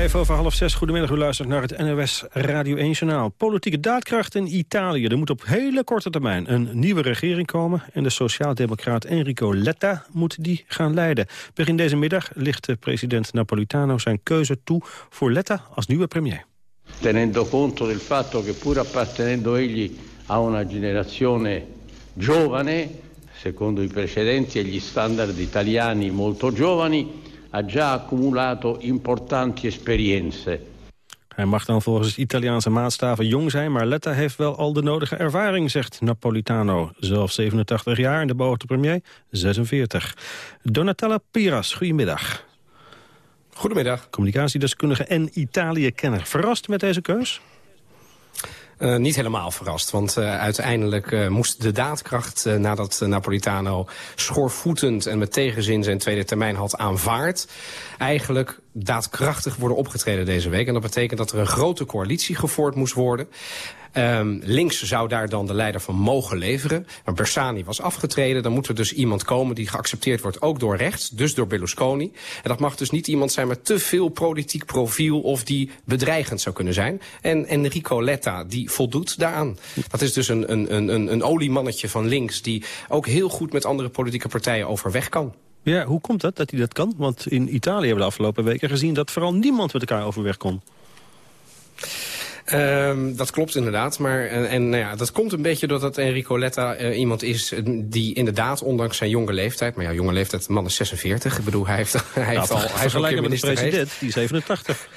Vijf over half zes. Goedemiddag, u luistert naar het NOS Radio 1 Journaal. Politieke daadkracht in Italië. Er moet op hele korte termijn een nieuwe regering komen... en de sociaaldemocraat Enrico Letta moet die gaan leiden. Begin deze middag ligt president Napolitano zijn keuze toe... voor Letta als nieuwe premier. Tenendo conto del fatto che pur appartenendo egli a una generazione giovane... secondo i precedenti e gli standard italiani molto giovani ha già accumulato importanti esperienze. Hij mag dan volgens Italiaanse maatstaven jong zijn... maar Letta heeft wel al de nodige ervaring, zegt Napolitano. Zelf 87 jaar en de beoogde premier 46. Donatella Piras, goedemiddag. Goedemiddag. Communicatiedeskundige en Italië-kenner. Verrast met deze keus? Uh, niet helemaal verrast, want uh, uiteindelijk uh, moest de daadkracht... nadat Napolitano schoorvoetend en met tegenzin zijn tweede termijn had aanvaard... eigenlijk daadkrachtig worden opgetreden deze week. En dat betekent dat er een grote coalitie gevoerd moest worden. Um, links zou daar dan de leider van mogen leveren. Maar Bersani was afgetreden. Dan moet er dus iemand komen die geaccepteerd wordt, ook door rechts. Dus door Berlusconi. En dat mag dus niet iemand zijn met te veel politiek profiel... of die bedreigend zou kunnen zijn. En Enrico Letta, die voldoet daaraan. Dat is dus een, een, een, een oliemannetje van links... die ook heel goed met andere politieke partijen overweg kan. Ja, hoe komt dat, dat hij dat kan? Want in Italië hebben we de afgelopen weken gezien... dat vooral niemand met elkaar overweg kon. Um, dat klopt inderdaad. Maar, en, en nou ja, dat komt een beetje doordat Enrico Letta uh, iemand is die inderdaad, ondanks zijn jonge leeftijd... maar ja, jonge leeftijd, de man is 46. Ik bedoel, hij heeft, (laughs) hij heeft al... Hij is al met de president, die is 87.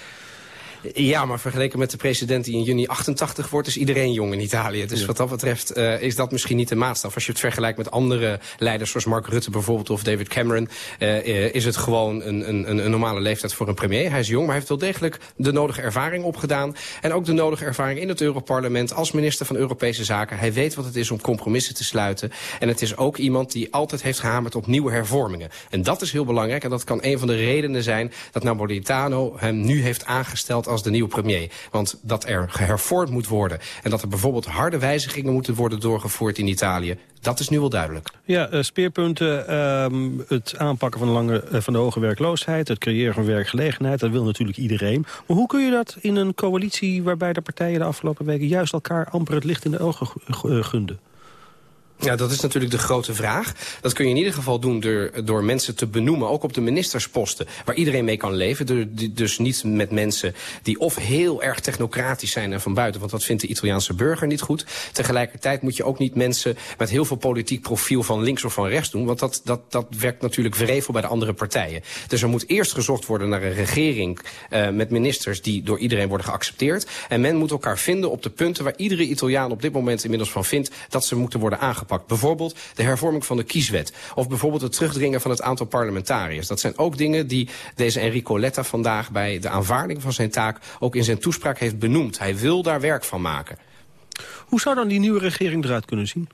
Ja, maar vergeleken met de president die in juni 88 wordt... is iedereen jong in Italië. Dus wat dat betreft uh, is dat misschien niet de maatstaf. Als je het vergelijkt met andere leiders zoals Mark Rutte bijvoorbeeld... of David Cameron, uh, is het gewoon een, een, een normale leeftijd voor een premier. Hij is jong, maar hij heeft wel degelijk de nodige ervaring opgedaan. En ook de nodige ervaring in het Europarlement als minister van Europese Zaken. Hij weet wat het is om compromissen te sluiten. En het is ook iemand die altijd heeft gehamerd op nieuwe hervormingen. En dat is heel belangrijk en dat kan een van de redenen zijn... dat Napolitano hem nu heeft aangesteld als de nieuwe premier. Want dat er gehervormd moet worden... en dat er bijvoorbeeld harde wijzigingen moeten worden doorgevoerd in Italië... dat is nu wel duidelijk. Ja, uh, speerpunten, uh, het aanpakken van de, lange, uh, van de hoge werkloosheid... het creëren van werkgelegenheid, dat wil natuurlijk iedereen. Maar hoe kun je dat in een coalitie waarbij de partijen de afgelopen weken... juist elkaar amper het licht in de ogen gunden? Ja, dat is natuurlijk de grote vraag. Dat kun je in ieder geval doen door, door mensen te benoemen, ook op de ministersposten, waar iedereen mee kan leven. Dus niet met mensen die of heel erg technocratisch zijn en van buiten, want dat vindt de Italiaanse burger niet goed. Tegelijkertijd moet je ook niet mensen met heel veel politiek profiel van links of van rechts doen, want dat, dat, dat werkt natuurlijk wrevel bij de andere partijen. Dus er moet eerst gezocht worden naar een regering uh, met ministers die door iedereen worden geaccepteerd. En men moet elkaar vinden op de punten waar iedere Italiaan op dit moment inmiddels van vindt dat ze moeten worden aangepakt. Bijvoorbeeld de hervorming van de kieswet. Of bijvoorbeeld het terugdringen van het aantal parlementariërs. Dat zijn ook dingen die deze Enrico Letta vandaag bij de aanvaarding van zijn taak ook in zijn toespraak heeft benoemd. Hij wil daar werk van maken. Hoe zou dan die nieuwe regering eruit kunnen zien?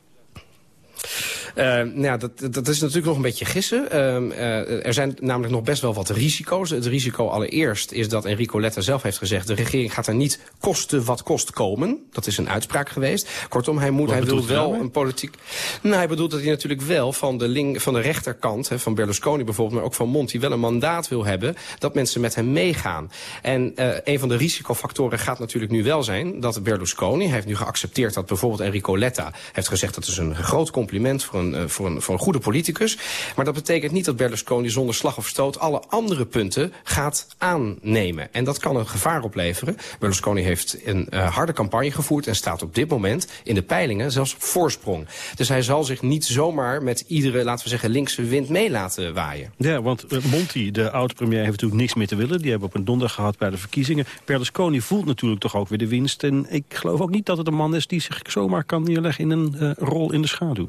Uh, nou ja, dat, dat is natuurlijk nog een beetje gissen. Uh, uh, er zijn namelijk nog best wel wat risico's. Het risico allereerst is dat Enrico Letta zelf heeft gezegd... de regering gaat er niet kosten wat kost komen. Dat is een uitspraak geweest. Kortom, hij, moet, hij wil wel een politiek... Nou, hij bedoelt dat hij natuurlijk wel van de, link, van de rechterkant... Hè, van Berlusconi bijvoorbeeld, maar ook van Monti... wel een mandaat wil hebben dat mensen met hem meegaan. En een van de risicofactoren gaat natuurlijk nu wel zijn... dat Berlusconi, hij heeft nu geaccepteerd dat bijvoorbeeld Enrico Letta... heeft gezegd dat is een groot compliment voor een eh, voor, een, goede politicus. Maar dat betekent niet dat Berlusconi zonder slag of stoot... alle andere punten gaat aannemen. En dat kan een gevaar opleveren. Berlusconi heeft een uh, harde campagne gevoerd... en staat op dit moment in de peilingen zelfs op voorsprong. Dus hij zal zich niet zomaar met iedere, laten we zeggen, linkse wind mee laten waaien. Ja, want uh, Monti, de oud-premier, heeft natuurlijk niks meer te willen. Die hebben op een donder gehad bij de verkiezingen. Berlusconi voelt natuurlijk toch ook weer de winst. En ik geloof ook niet dat het een man is die zich zomaar kan neerleggen... in een rol in de schaduw.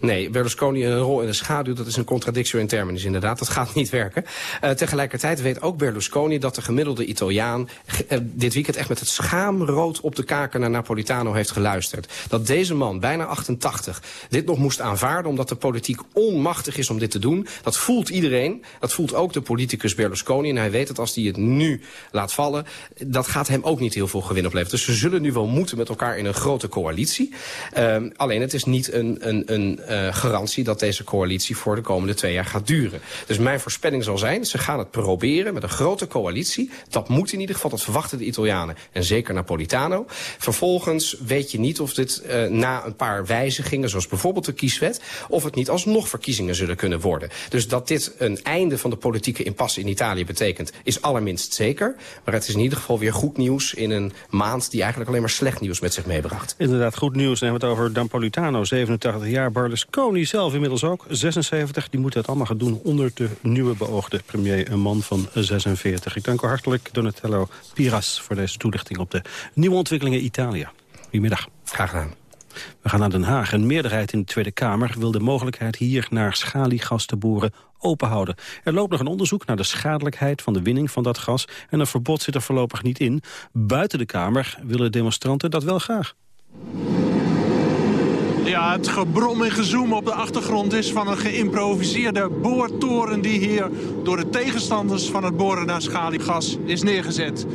Nee, Berlusconi een rol in de schaduw, dat is een contradictio in terminis inderdaad. Dat gaat niet werken. Uh, tegelijkertijd weet ook Berlusconi dat de gemiddelde Italiaan... Uh, dit weekend echt met het schaamrood op de kaken naar Napolitano heeft geluisterd. Dat deze man, bijna 88, dit nog moest aanvaarden... omdat de politiek onmachtig is om dit te doen. Dat voelt iedereen. Dat voelt ook de politicus Berlusconi. En hij weet dat als hij het nu laat vallen... dat gaat hem ook niet heel veel gewin opleveren. Dus ze zullen nu wel moeten met elkaar in een grote coalitie. Uh, alleen het is niet een... een, een uh, garantie dat deze coalitie voor de komende twee jaar gaat duren. Dus mijn voorspelling zal zijn, ze gaan het proberen met een grote coalitie. Dat moet in ieder geval, dat verwachten de Italianen. En zeker Napolitano. Vervolgens weet je niet of dit uh, na een paar wijzigingen, zoals bijvoorbeeld de kieswet, of het niet alsnog verkiezingen zullen kunnen worden. Dus dat dit een einde van de politieke impasse in Italië betekent, is allerminst zeker. Maar het is in ieder geval weer goed nieuws in een maand die eigenlijk alleen maar slecht nieuws met zich meebracht. Inderdaad, goed nieuws. Hebben we het over Napolitano, 87 jaar Berlusconi zelf inmiddels ook, 76. Die moet het allemaal gaan doen onder de nieuwe beoogde premier, een man van 46. Ik dank u hartelijk Donatello Piras voor deze toelichting op de nieuwe ontwikkelingen in Italië. Goedemiddag. Graag gedaan. We gaan naar Den Haag. Een meerderheid in de Tweede Kamer wil de mogelijkheid hier naar schaliegas te boren openhouden. Er loopt nog een onderzoek naar de schadelijkheid van de winning van dat gas... en een verbod zit er voorlopig niet in. Buiten de Kamer willen demonstranten dat wel graag. Ja, het gebrom en gezoem op de achtergrond is van een geïmproviseerde boortoren... die hier door de tegenstanders van het boren naar schaliegas is neergezet.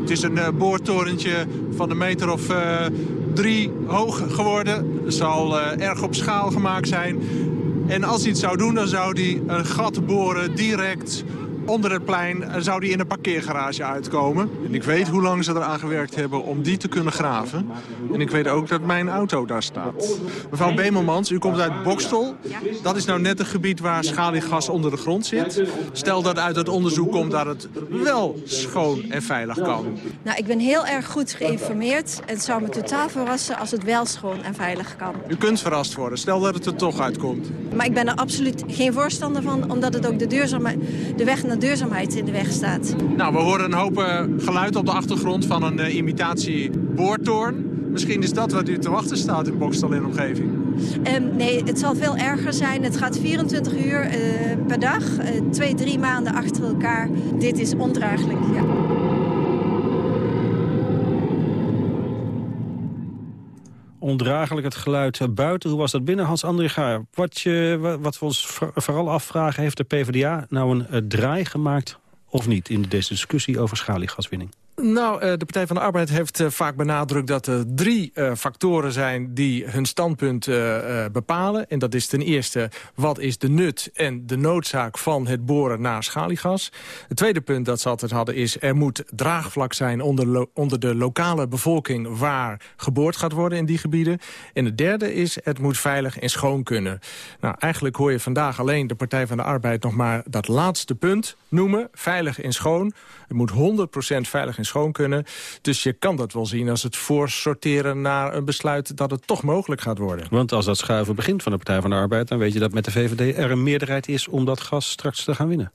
Het is een uh, boortorentje van een meter of uh, drie hoog geworden. Zal uh, erg op schaal gemaakt zijn. En als hij het zou doen, dan zou hij een gat boren direct onder het plein zou die in een parkeergarage uitkomen. En ik weet hoe lang ze eraan gewerkt hebben om die te kunnen graven. En ik weet ook dat mijn auto daar staat. Mevrouw Bemelmans, u komt uit Bokstel. Dat is nou net het gebied waar schaliegas onder de grond zit. Stel dat uit het onderzoek komt dat het wel schoon en veilig kan. Nou, ik ben heel erg goed geïnformeerd. En het zou me totaal verrassen als het wel schoon en veilig kan. U kunt verrast worden, stel dat het er toch uitkomt. Maar ik ben er absoluut geen voorstander van, omdat het ook de, de weg naar duurzaamheid in de weg staat. Nou, we horen een hoop uh, geluid op de achtergrond van een uh, imitatie boortoorn. Misschien is dat wat u te wachten staat in Bokstel en omgeving. Um, nee, het zal veel erger zijn. Het gaat 24 uur uh, per dag, twee, drie maanden achter elkaar. Dit is ondraaglijk, ja. Ondraaglijk het geluid buiten. Hoe was dat binnen, Hans Andriga? Wat, je, wat we ons vooral afvragen, heeft de PvdA nou een draai gemaakt of niet... in deze discussie over schaliegaswinning? Nou, eh, de Partij van de Arbeid heeft eh, vaak benadrukt dat er drie uh, factoren zijn die hun standpunt bepalen. En dat is ten eerste, wat is de nut en de noodzaak van het boren naar schaliegas? Het tweede punt dat ze altijd hadden is, er moet draagvlak zijn onder, onder de lokale bevolking waar geboord gaat worden in die gebieden. En het derde is, het moet veilig en schoon kunnen. Nou, eigenlijk hoor je vandaag alleen de Partij van de Arbeid nog maar dat laatste punt noemen, veilig en schoon. Het moet 100% veilig en schoon kunnen. Dus je kan dat wel zien als het voorsorteren naar een besluit... dat het toch mogelijk gaat worden. Want als dat schuiven begint van de Partij van de Arbeid... dan weet je dat met de VVD er een meerderheid is om dat gas straks te gaan winnen.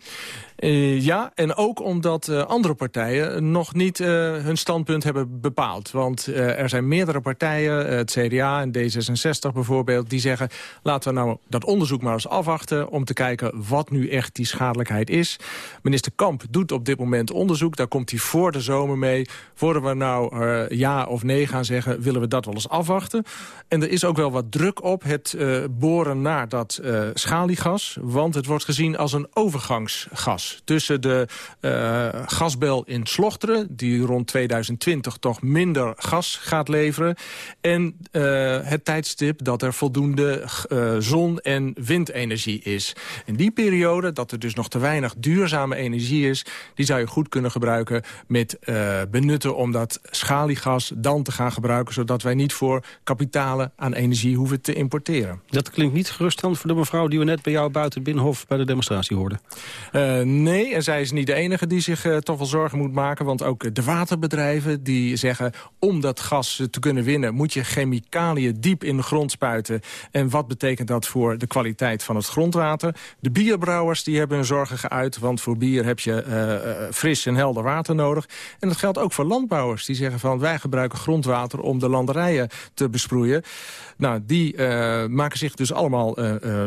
Uh, ja, en ook omdat uh, andere partijen nog niet uh, hun standpunt hebben bepaald. Want er zijn meerdere partijen, het CDA en D66 bijvoorbeeld... die zeggen, laten we nou dat onderzoek maar eens afwachten... om te kijken wat nu echt die schadelijkheid is. Minister Kamp doet op dit moment onderzoek. Daar komt hij voor de zomer mee. Voordat we nou ja of nee gaan zeggen, willen we dat wel eens afwachten. En er is ook wel wat druk op het boren naar dat schaliegas. Want het wordt gezien als een overgangsgas tussen de uh, gasbel in Slochteren... die rond 2020 toch minder gas gaat leveren... en uh, het tijdstip dat er voldoende uh, zon- en windenergie is. In die periode, dat er dus nog te weinig duurzame energie is... die zou je goed kunnen gebruiken met benutten om dat schaliegas dan te gaan gebruiken... zodat wij niet voor kapitalen aan energie hoeven te importeren. Dat klinkt niet geruststand voor de mevrouw die we net bij jou buiten het Binnenhof bij de demonstratie hoorden. Nee, en zij is niet de enige die zich uh, toch wel zorgen moet maken. Want ook de waterbedrijven die zeggen... om dat gas te kunnen winnen moet je chemicaliën diep in de grond spuiten. En wat betekent dat voor de kwaliteit van het grondwater? De bierbrouwers die hebben hun zorgen geuit. Want voor bier heb je uh, fris en helder water nodig. En dat geldt ook voor landbouwers. Die zeggen van wij gebruiken grondwater om de landerijen te besproeien. Nou, die uh, maken zich dus allemaal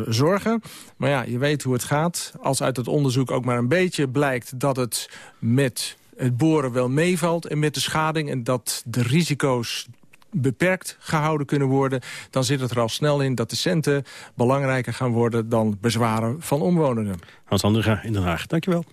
zorgen. Maar ja, je weet hoe het gaat. Als uit het onderzoek ook maar een beetje blijkt dat het met het boren wel meevalt... en met de schading en dat de risico's beperkt gehouden kunnen worden... dan zit het er al snel in dat de centen belangrijker gaan worden... dan bezwaren van omwonenden. Hans Andega in Den Haag, dankjewel.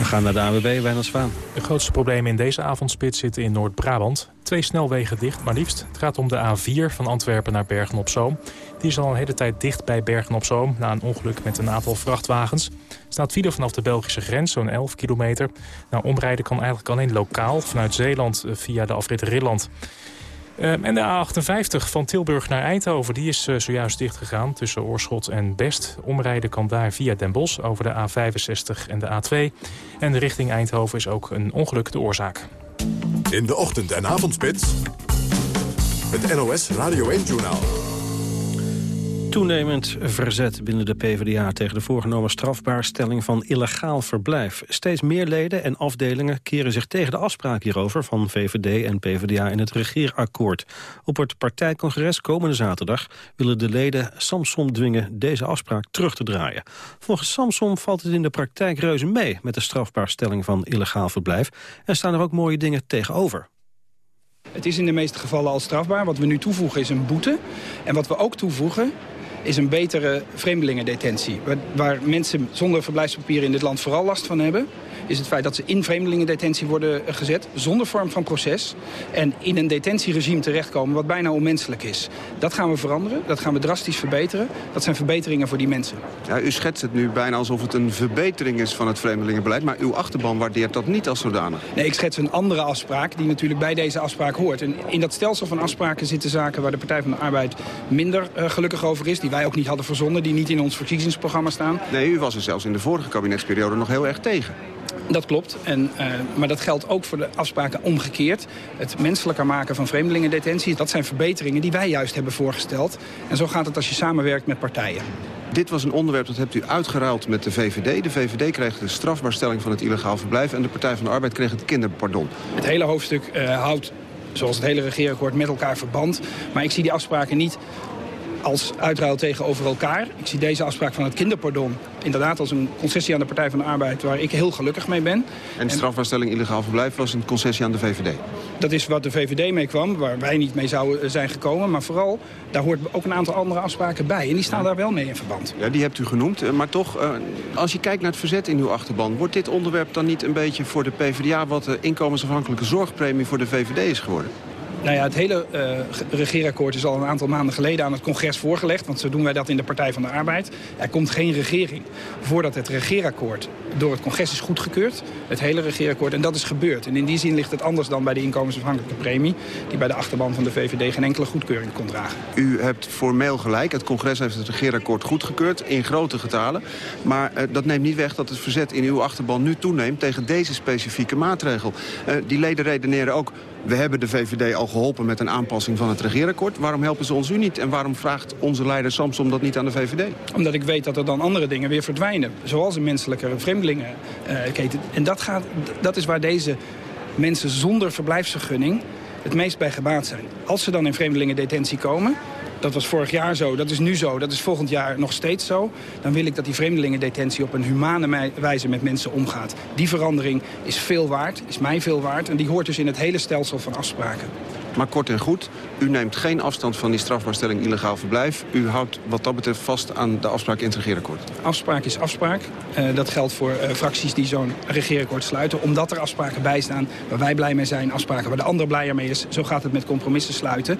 We gaan naar de AWB, Wijnand Zwaan. De grootste problemen in deze avondspit zitten in Noord-Brabant. Twee snelwegen dicht, maar liefst. Het gaat om de A4 van Antwerpen naar Bergen-op-Zoom. Die is al een hele tijd dicht bij Bergen-op-Zoom... na een ongeluk met een aantal vrachtwagens. Staat file vanaf de Belgische grens, zo'n 11 kilometer. Nou, omrijden kan eigenlijk alleen lokaal vanuit Zeeland eh, via de afrit Rilland. Uh, en de A58 van Tilburg naar Eindhoven die is uh, zojuist dichtgegaan tussen Oorschot en Best. Omrijden kan daar via Den Bosch over de A65 en de A2. En de richting Eindhoven is ook een ongeluk de oorzaak. In de ochtend- en avondspits het NOS Radio 1-journaal. Toenemend verzet binnen de PvdA tegen de voorgenomen strafbaarstelling van illegaal verblijf. Steeds meer leden en afdelingen keren zich tegen de afspraak hierover van VVD en PvdA in het regeerakkoord. Op het partijcongres komende zaterdag willen de leden Samsom dwingen deze afspraak terug te draaien. Volgens Samsom valt het in de praktijk reuze mee met de strafbaarstelling van illegaal verblijf en staan er ook mooie dingen tegenover. Het is in de meeste gevallen al strafbaar. Wat we nu toevoegen is een boete. En wat we ook toevoegen is een betere vreemdelingendetentie. Waar, waar mensen zonder verblijfspapieren in dit land vooral last van hebben is het feit dat ze in vreemdelingendetentie worden gezet... zonder vorm van proces en in een detentieregime terechtkomen... wat bijna onmenselijk is. Dat gaan we veranderen, dat gaan we drastisch verbeteren. Dat zijn verbeteringen voor die mensen. Ja, u schetst het nu bijna alsof het een verbetering is van het vreemdelingenbeleid... maar uw achterban waardeert dat niet als zodanig. Nee, ik schets een andere afspraak die natuurlijk bij deze afspraak hoort. En in dat stelsel van afspraken zitten zaken waar de Partij van de Arbeid minder uh, gelukkig over is... die wij ook niet hadden verzonnen, die niet in ons verkiezingsprogramma staan. Nee, u was er zelfs in de vorige kabinetsperiode nog heel erg tegen. Dat klopt, en, uh, maar dat geldt ook voor de afspraken omgekeerd. Het menselijker maken van vreemdelingendetentie, dat zijn verbeteringen die wij juist hebben voorgesteld. En zo gaat het als je samenwerkt met partijen. Dit was een onderwerp dat hebt u uitgeruild met de VVD. De VVD kreeg de strafbaarstelling van het illegaal verblijf... en de Partij van de Arbeid kreeg het kinderpardon. Het hele hoofdstuk uh, houdt, zoals het hele regeerakkoord, met elkaar verband. Maar ik zie die afspraken niet als uitruil tegenover elkaar. Ik zie deze afspraak van het kinderpardon inderdaad als een concessie aan de Partij van de Arbeid... waar ik heel gelukkig mee ben. En de strafbaarstelling illegaal verblijf was een concessie aan de VVD? Dat is wat de VVD mee kwam, waar wij niet mee zouden zijn gekomen. Maar vooral, daar hoort ook een aantal andere afspraken bij. En die staan daar wel mee in verband. Ja, die hebt u genoemd. Eh, maar toch, eh, als je kijkt naar het verzet in uw achterban... wordt dit onderwerp dan niet een beetje voor de PvdA... wat de inkomensafhankelijke zorgpremie voor de VVD is geworden? Nou ja, het hele uh, regeerakkoord is al een aantal maanden geleden aan het congres voorgelegd. Want zo doen wij dat in de Partij van de Arbeid. Er komt geen regering voordat het regeerakkoord door het congres is goedgekeurd. Het hele regeerakkoord. En dat is gebeurd. En in die zin ligt het anders dan bij de inkomensafhankelijke premie. Die bij de achterban van de VVD geen enkele goedkeuring kon dragen. U hebt formeel gelijk. Het congres heeft het regeerakkoord goedgekeurd in grote getalen. Maar uh, dat neemt niet weg dat het verzet in uw achterban nu toeneemt tegen deze specifieke maatregel. Uh, die leden redeneren ook we hebben de VVD al geholpen met een aanpassing van het regeerakkoord. Waarom helpen ze ons u niet? En waarom vraagt onze leider Samsom dat niet aan de VVD? Omdat ik weet dat er dan andere dingen weer verdwijnen. Zoals een menselijke vreemdelingenketen. en dat, gaat, dat is waar deze mensen zonder verblijfsvergunning het meest bij gebaat zijn. Als ze dan in vreemdelingendetentie komen... Dat was vorig jaar zo, dat is nu zo, dat is volgend jaar nog steeds zo. Dan wil ik dat die vreemdelingendetentie op een humane wijze met mensen omgaat. Die verandering is veel waard, is mij veel waard. En die hoort dus in het hele stelsel van afspraken. Maar kort en goed, u neemt geen afstand van die strafbaarstelling illegaal verblijf. U houdt wat dat betreft vast aan de afspraak in het regeerakkoord. Afspraak is afspraak. Uh, dat geldt voor uh, fracties die zo'n regeerakkoord sluiten. Omdat er afspraken bij staan waar wij blij mee zijn. Afspraken waar de ander blijer mee is. Zo gaat het met compromissen sluiten.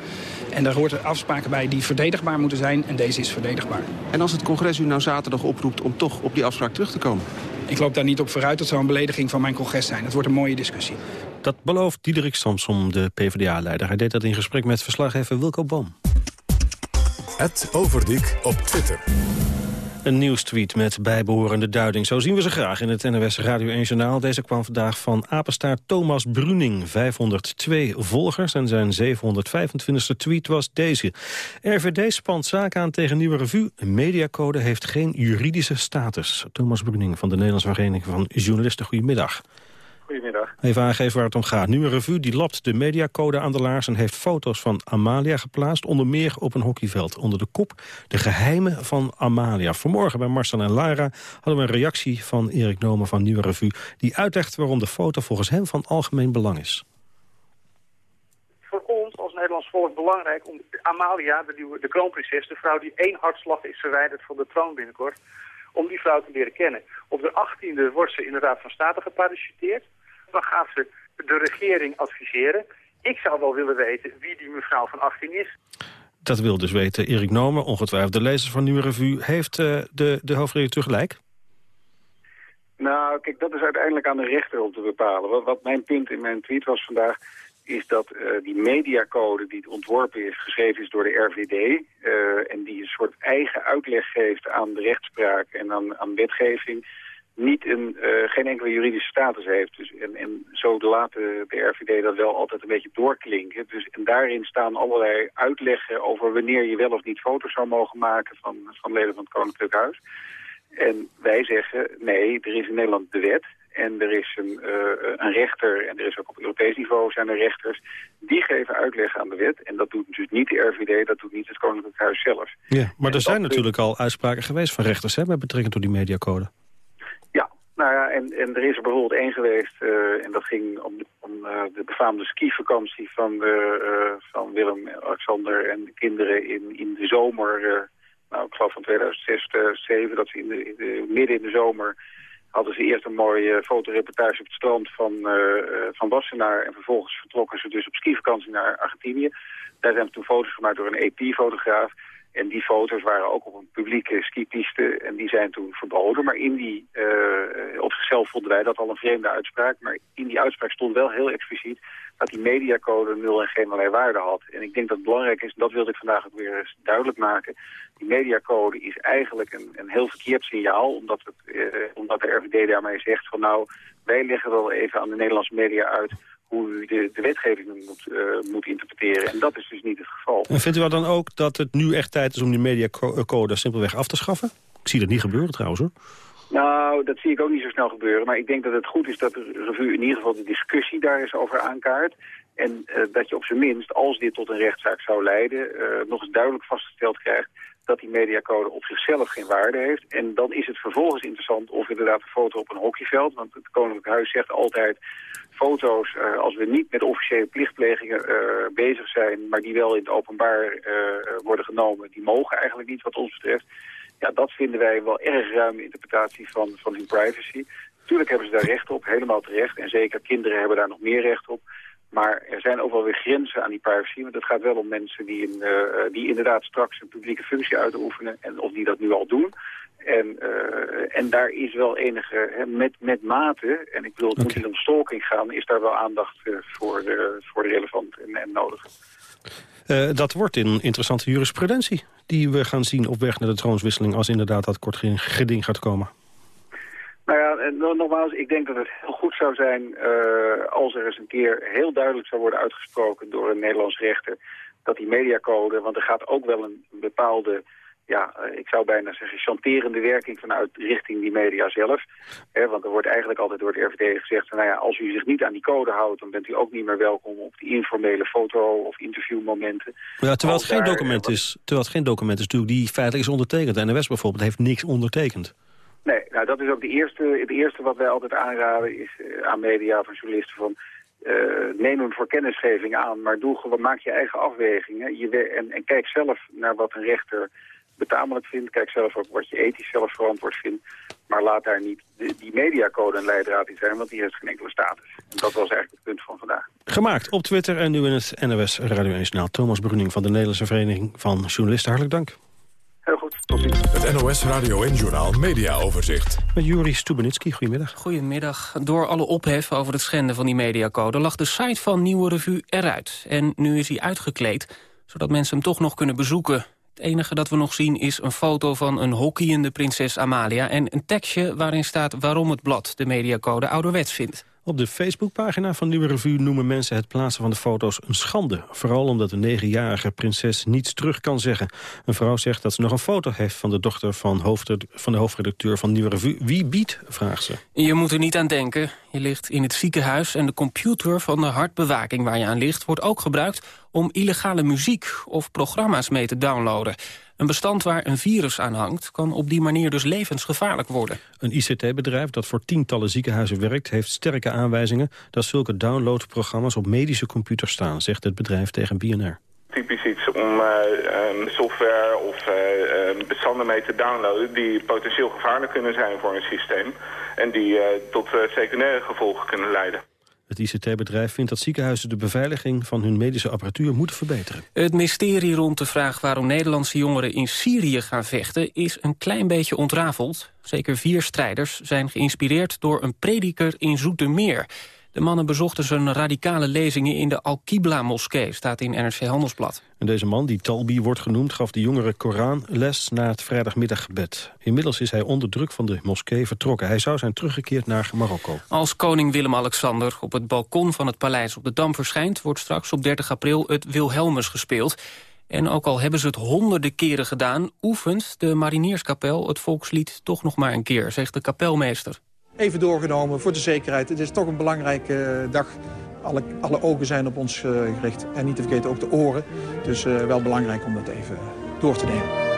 En daar hoort er afspraken bij die verdedigbaar moeten zijn. En deze is verdedigbaar. En als het congres u nou zaterdag oproept om toch op die afspraak terug te komen? Ik loop daar niet op vooruit. Dat zou een belediging van mijn congres zijn. Het wordt een mooie discussie. Dat belooft Diederik Samsom, de PvdA-leider. Hij deed dat in gesprek met verslaggever Wilco Boom. Het Overdiek op Twitter. Een nieuwstweet met bijbehorende duiding. Zo zien we ze graag in het NOS Radio 1 Journaal. Deze kwam vandaag van apenstaart Thomas Bruning. 502 volgers en zijn 725e tweet was deze. RVD spant zaak aan tegen Nieuwe Revue. Mediacode heeft geen juridische status. Thomas Bruning van de Nederlandse Vereniging van Journalisten. Goedemiddag. Goedemiddag. Even aangeven waar het om gaat. Nu een revue die lapt de mediacode aan de laars... en heeft foto's van Amalia geplaatst, onder meer op een hockeyveld. Onder de kop de geheimen van Amalia. Vanmorgen bij Marcel en Lara hadden we een reactie van Erik Nomen van Nieuwe Revue... die uitlegt waarom de foto volgens hem van algemeen belang is. Voor ons als Nederlands volk belangrijk om Amalia, de, nieuwe, de kroonprinses... de vrouw die één hartslag is verwijderd van de troon binnenkort om die vrouw te leren kennen. Op de 18e wordt ze in de Raad van State geparachuteerd. Dan gaat ze de regering adviseren. Ik zou wel willen weten wie die mevrouw van 18 is. Dat wil dus weten Erik Nomen, ongetwijfeld de lezers van Nieuwe Revue. Heeft uh, de, de hoofdredacteur gelijk? Nou, kijk, dat is uiteindelijk aan de rechter om te bepalen. Wat, wat mijn punt in mijn tweet was vandaag is dat uh, die mediacode die ontworpen is, geschreven is door de RVD... Uh, en die een soort eigen uitleg geeft aan de rechtspraak en aan, aan wetgeving niet een, uh, geen enkele juridische status heeft. Dus, en, en zo laat de, de RVD dat wel altijd een beetje doorklinken. Dus, en daarin staan allerlei uitleggen over wanneer je wel of niet foto's zou mogen maken van, van leden van het Koninklijk Huis. En wij zeggen, nee, er is in Nederland de wet. En er is een, uh, een rechter, en er is ook op Europees niveau zijn er rechters... die geven uitleg aan de wet. En dat doet dus niet de RVD, dat doet niet het Koninklijk Huis zelf. Ja, maar er zijn natuurlijk al uitspraken geweest van rechters... Hè, met betrekking tot die mediacode. Nou ja, en, en er is er bijvoorbeeld één geweest, uh, en dat ging om, om uh, de befaamde skivakantie van, de, uh, van Willem, Alexander en de kinderen in, in de zomer, nou ik geloof van 2006, 2007, dat ze in de, in de, midden in de zomer hadden ze eerst een mooie fotoreportage op het strand van, van Wassenaar en vervolgens vertrokken ze dus op skivakantie naar Argentinië. Daar zijn toen foto's gemaakt door een EP-fotograaf. En die foto's waren ook op een publieke skipiste en die zijn toen verboden. Maar in die, uh, op zichzelf vonden wij dat al een vreemde uitspraak. Maar in die uitspraak stond wel heel expliciet dat die mediacode nul en geen allerlei waarde had. En ik denk dat het belangrijk is, en dat wilde ik vandaag ook weer eens duidelijk maken. Die mediacode is eigenlijk een, een heel verkeerd signaal, omdat, het, uh, omdat de RVD daarmee zegt van nou, wij leggen wel even aan de Nederlandse media uit hoe u de, de wetgeving moet, uh, moet interpreteren. En dat is dus niet het geval. En vindt u wel dan ook dat het nu echt tijd is om die mediacode simpelweg af te schaffen? Ik zie dat niet gebeuren trouwens hoor. Nou, dat zie ik ook niet zo snel gebeuren. Maar ik denk dat het goed is dat de revue in ieder geval de discussie daar eens over aankaart. En uh, dat je op zijn minst, als dit tot een rechtszaak zou leiden... Uh, nog eens duidelijk vastgesteld krijgt dat die mediacode op zichzelf geen waarde heeft. En dan is het vervolgens interessant of inderdaad een foto op een hockeyveld... want het Koninklijk Huis zegt altijd foto's, uh, als we niet met officiële plichtplegingen uh, bezig zijn... maar die wel in het openbaar uh, worden genomen, die mogen eigenlijk niet wat ons betreft. Ja, dat vinden wij wel erg ruime interpretatie van, van hun privacy. Tuurlijk hebben ze daar recht op, helemaal terecht. En zeker kinderen hebben daar nog meer recht op. Maar er zijn ook wel weer grenzen aan die privacy. Want het gaat wel om mensen die, in, uh, die inderdaad straks een publieke functie uitoefenen. En of die dat nu al doen. En, uh, en daar is wel enige, hè, met, met mate, en ik bedoel, het okay. moet niet om stalking gaan, is daar wel aandacht uh, voor, de, voor relevant en, en nodig. Dat wordt een interessante jurisprudentie die we gaan zien op weg naar de troonswisseling als inderdaad dat kort geding gaat komen. Nou ja, en nogmaals, ik denk dat het heel goed zou zijn uh, als er eens een keer heel duidelijk zou worden uitgesproken door een Nederlands rechter dat die mediacode, want er gaat ook wel een bepaalde ja, ik zou bijna zeggen, chanterende werking vanuit richting die media zelf. He, want er wordt eigenlijk altijd door het RVD gezegd... nou ja, als u zich niet aan die code houdt... dan bent u ook niet meer welkom op die informele foto- of interviewmomenten. Ja, terwijl het, geen document is, terwijl het geen document is natuurlijk die feitelijk is ondertekend. De NWS bijvoorbeeld heeft niks ondertekend. Nee, nou dat is ook de eerste, het eerste wat wij altijd aanraden is uh, aan media van journalisten van... Uh, neem hem voor kennisgeving aan, maar doe gewoon, maak je eigen afwegingen. Je, en, kijk zelf naar wat een rechter betamelijk vindt. Kijk zelf ook wat je ethisch zelf verantwoord vindt. Maar laat daar niet die mediacode een leidraad in zijn, want die heeft geen enkele status. En dat was eigenlijk het punt van vandaag. Gemaakt op Twitter en nu in het NOS Radio 1 Thomas Bruning van de Nederlandse Vereniging van Journalisten. Hartelijk dank. Heel goed, tot ziens. Het NOS Radio en Journaal Media Overzicht. Met Juri Stubenitski, goedemiddag. Goedemiddag. Door alle ophef over het schenden van die mediacode... lag de site van Nieuwe Revue eruit. En nu is hij uitgekleed, zodat mensen hem toch nog kunnen bezoeken. Het enige dat we nog zien is een foto van een hockeyende prinses Amalia... en een tekstje waarin staat waarom het blad de mediacode ouderwets vindt. Op de Facebookpagina van Nieuwe Revue noemen mensen het plaatsen van de foto's een schande. Vooral omdat de negenjarige prinses niets terug kan zeggen. Een vrouw zegt dat ze nog een foto heeft van de dochter van, van de hoofdredacteur van Nieuwe Revue. Wie biedt, vraagt ze. Je moet er niet aan denken. Je ligt in het ziekenhuis en de computer van de hartbewaking waar je aan ligt... wordt ook gebruikt om illegale muziek of programma's mee te downloaden. Een bestand waar een virus aan hangt... kan op die manier dus levensgevaarlijk worden. Een ICT-bedrijf dat voor tientallen ziekenhuizen werkt... heeft sterke aanwijzingen dat zulke downloadprogramma's... op medische computers staan, zegt het bedrijf tegen BNR. Typisch iets om uh, um, software of uh, bestanden mee te downloaden... die potentieel gevaarlijk kunnen zijn voor een systeem... en die uh, tot secundaire gevolgen kunnen leiden. Het ICT-bedrijf vindt dat ziekenhuizen de beveiliging van hun medische apparatuur moeten verbeteren. Het mysterie rond de vraag waarom Nederlandse jongeren in Syrië gaan vechten is een klein beetje ontrafeld. Zeker vier strijders zijn geïnspireerd door een prediker in Zoetermeer. De mannen bezochten zijn radicale lezingen in de Al-Qibla-moskee, staat in NRC Handelsblad. En deze man, die Talbi wordt genoemd, gaf de jongeren Koran les na het vrijdagmiddaggebed. Inmiddels is hij onder druk van de moskee vertrokken. Hij zou zijn teruggekeerd naar Marokko. Als koning Willem-Alexander op het balkon van het paleis op de Dam verschijnt... wordt straks op 30 april het Wilhelmus gespeeld. En ook al hebben ze het honderden keren gedaan... oefent de Marinierskapel het volkslied toch nog maar een keer, zegt de kapelmeester even doorgenomen voor de zekerheid. Het is toch een belangrijke eh, dag. Alle, alle ogen zijn op ons uh, gericht. En niet te vergeten ook de oren. Dus uh, wel belangrijk om dat even door te nemen.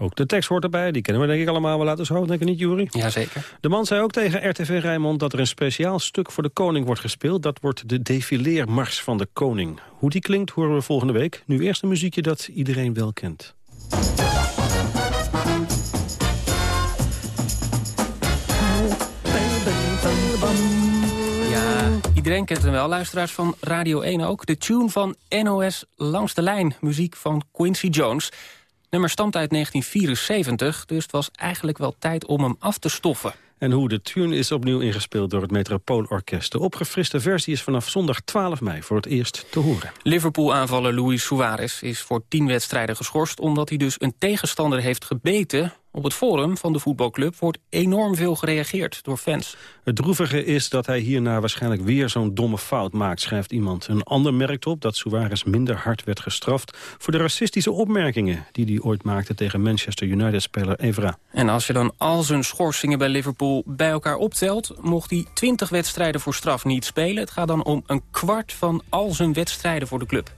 Ook de tekst hoort erbij, die kennen we denk ik allemaal wel uit ons hoofd, denk ik niet, Jury? Jazeker. De man zei ook tegen RTV Rijnmond dat er een speciaal stuk voor de koning wordt gespeeld. Dat wordt de defileermars van de koning. Hoe die klinkt horen we volgende week. Nu eerst een muziekje dat iedereen wel kent. Iedereen kent hem wel, luisteraars van Radio 1 ook. De tune van NOS Langs de Lijn, muziek van Quincy Jones. Nummer stamt uit 1974, dus het was eigenlijk wel tijd om hem af te stoffen. En hoe de tune is opnieuw ingespeeld door het Metropoolorkest. De opgefriste versie is vanaf zondag 12 mei voor het eerst te horen. Liverpool-aanvaller Luis Suarez is voor tien wedstrijden geschorst... omdat hij dus een tegenstander heeft gebeten Op het forum van de voetbalclub wordt enorm veel gereageerd door fans. Het droevige is dat hij hierna waarschijnlijk weer zo'n domme fout maakt, schrijft iemand. Een ander merkt op dat Suarez minder hard werd gestraft... voor de racistische opmerkingen die hij ooit maakte tegen Manchester United-speler Evra. En als je dan al zijn schorsingen bij Liverpool bij elkaar optelt... mocht hij 20 wedstrijden voor straf niet spelen. Het gaat dan om een kwart van al zijn wedstrijden voor de club.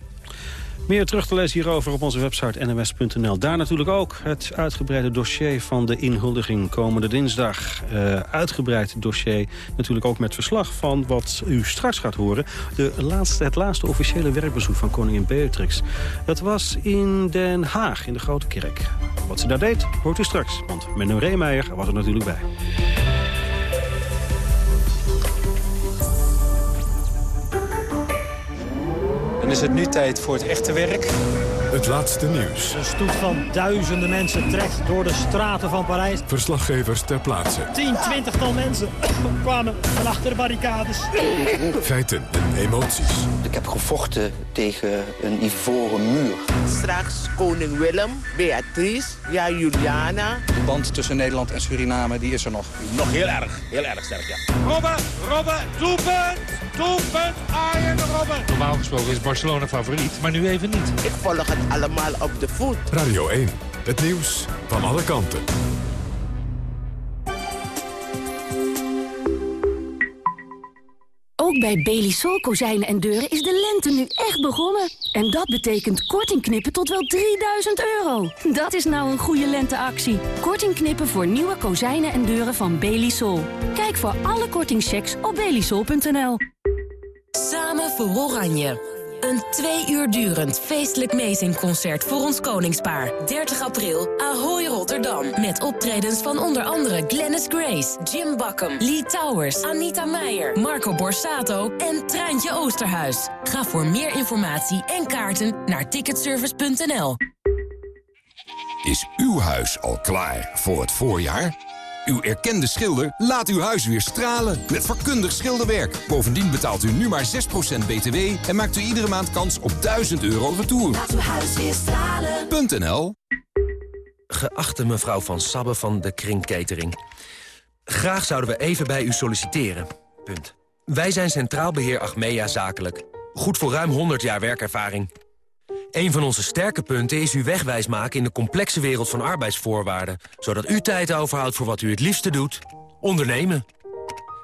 Meer terug te lezen hierover op onze website nws.nl. Daar natuurlijk ook het uitgebreide dossier van de inhuldiging komende dinsdag. Uh, uitgebreid dossier natuurlijk ook met verslag van wat u straks gaat horen. De laatste, het laatste officiële werkbezoek van koningin Beatrix. Dat was in Den Haag, in de Grote Kerk. Wat ze daar deed, hoort u straks. Want Menno Reemeijer was er natuurlijk bij. Is het nu tijd voor het echte werk. Het laatste nieuws. Een stoet van duizenden mensen trekt door de straten van Parijs. Verslaggevers ter plaatse. 10, 20 tal mensen (coughs) kwamen van achter de barricades. Feiten en emoties. Ik heb gevochten tegen een ivoren muur. Straks koning Willem, Beatrice, ja Juliana. De band tussen Nederland en Suriname, die is er nog. Nog heel erg, heel erg sterk, ja. Robben, Robben, doelpunt! Doelpunt, Arjen Robben! Normaal gesproken is Barcelona favoriet, maar nu even niet. Ik volg het allemaal op de voet. Radio 1, het nieuws van alle kanten. Ook bij Belisol kozijnen en deuren is de lente nu echt begonnen. En dat betekent korting knippen tot wel 3000 euro. Dat is nou een goede lenteactie. Korting knippen voor nieuwe kozijnen en deuren van Belisol. Kijk voor alle kortingchecks op belisol.nl. Samen voor Oranje. Een twee uur durend feestelijk meezingconcert voor ons koningspaar. 30 april, Ahoy Rotterdam. Met optredens van onder andere Glennis Grace, Jim Bakken, Lee Towers, Anita Meijer, Marco Borsato en Treintje Oosterhuis. Ga voor meer informatie en kaarten naar ticketservice.nl. Is uw huis al klaar voor het voorjaar? Uw erkende schilder laat uw huis weer stralen met vakkundig schilderwerk. Bovendien betaalt u nu maar 6% btw en maakt u iedere maand kans op 1000 euro retour. Laat uw huis weer stralen. Geachte mevrouw Van Sabbe van de Kring Catering. Graag zouden we even bij u solliciteren. Punt. Wij zijn Centraal Beheer Achmea Zakelijk. Goed voor ruim 100 jaar werkervaring. Een van onze sterke punten is uw wegwijs maken in de complexe wereld van arbeidsvoorwaarden. Zodat u tijd overhoudt voor wat u het liefste doet. Ondernemen.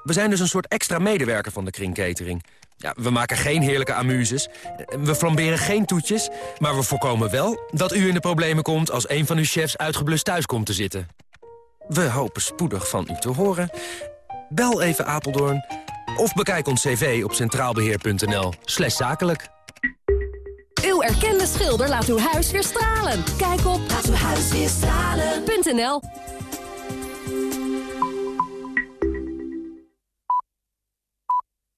We zijn dus een soort extra medewerker van de kringkatering. Ja, we maken geen heerlijke amuses. We flamberen geen toetjes. Maar we voorkomen wel dat u in de problemen komt als een van uw chefs uitgeblust thuis komt te zitten. We hopen spoedig van u te horen. Bel even Apeldoorn of bekijk ons cv op centraalbeheer.nl zakelijk. Uw erkende schilder laat uw huis weer stralen. Kijk op laatuwhuisweerstralen.nl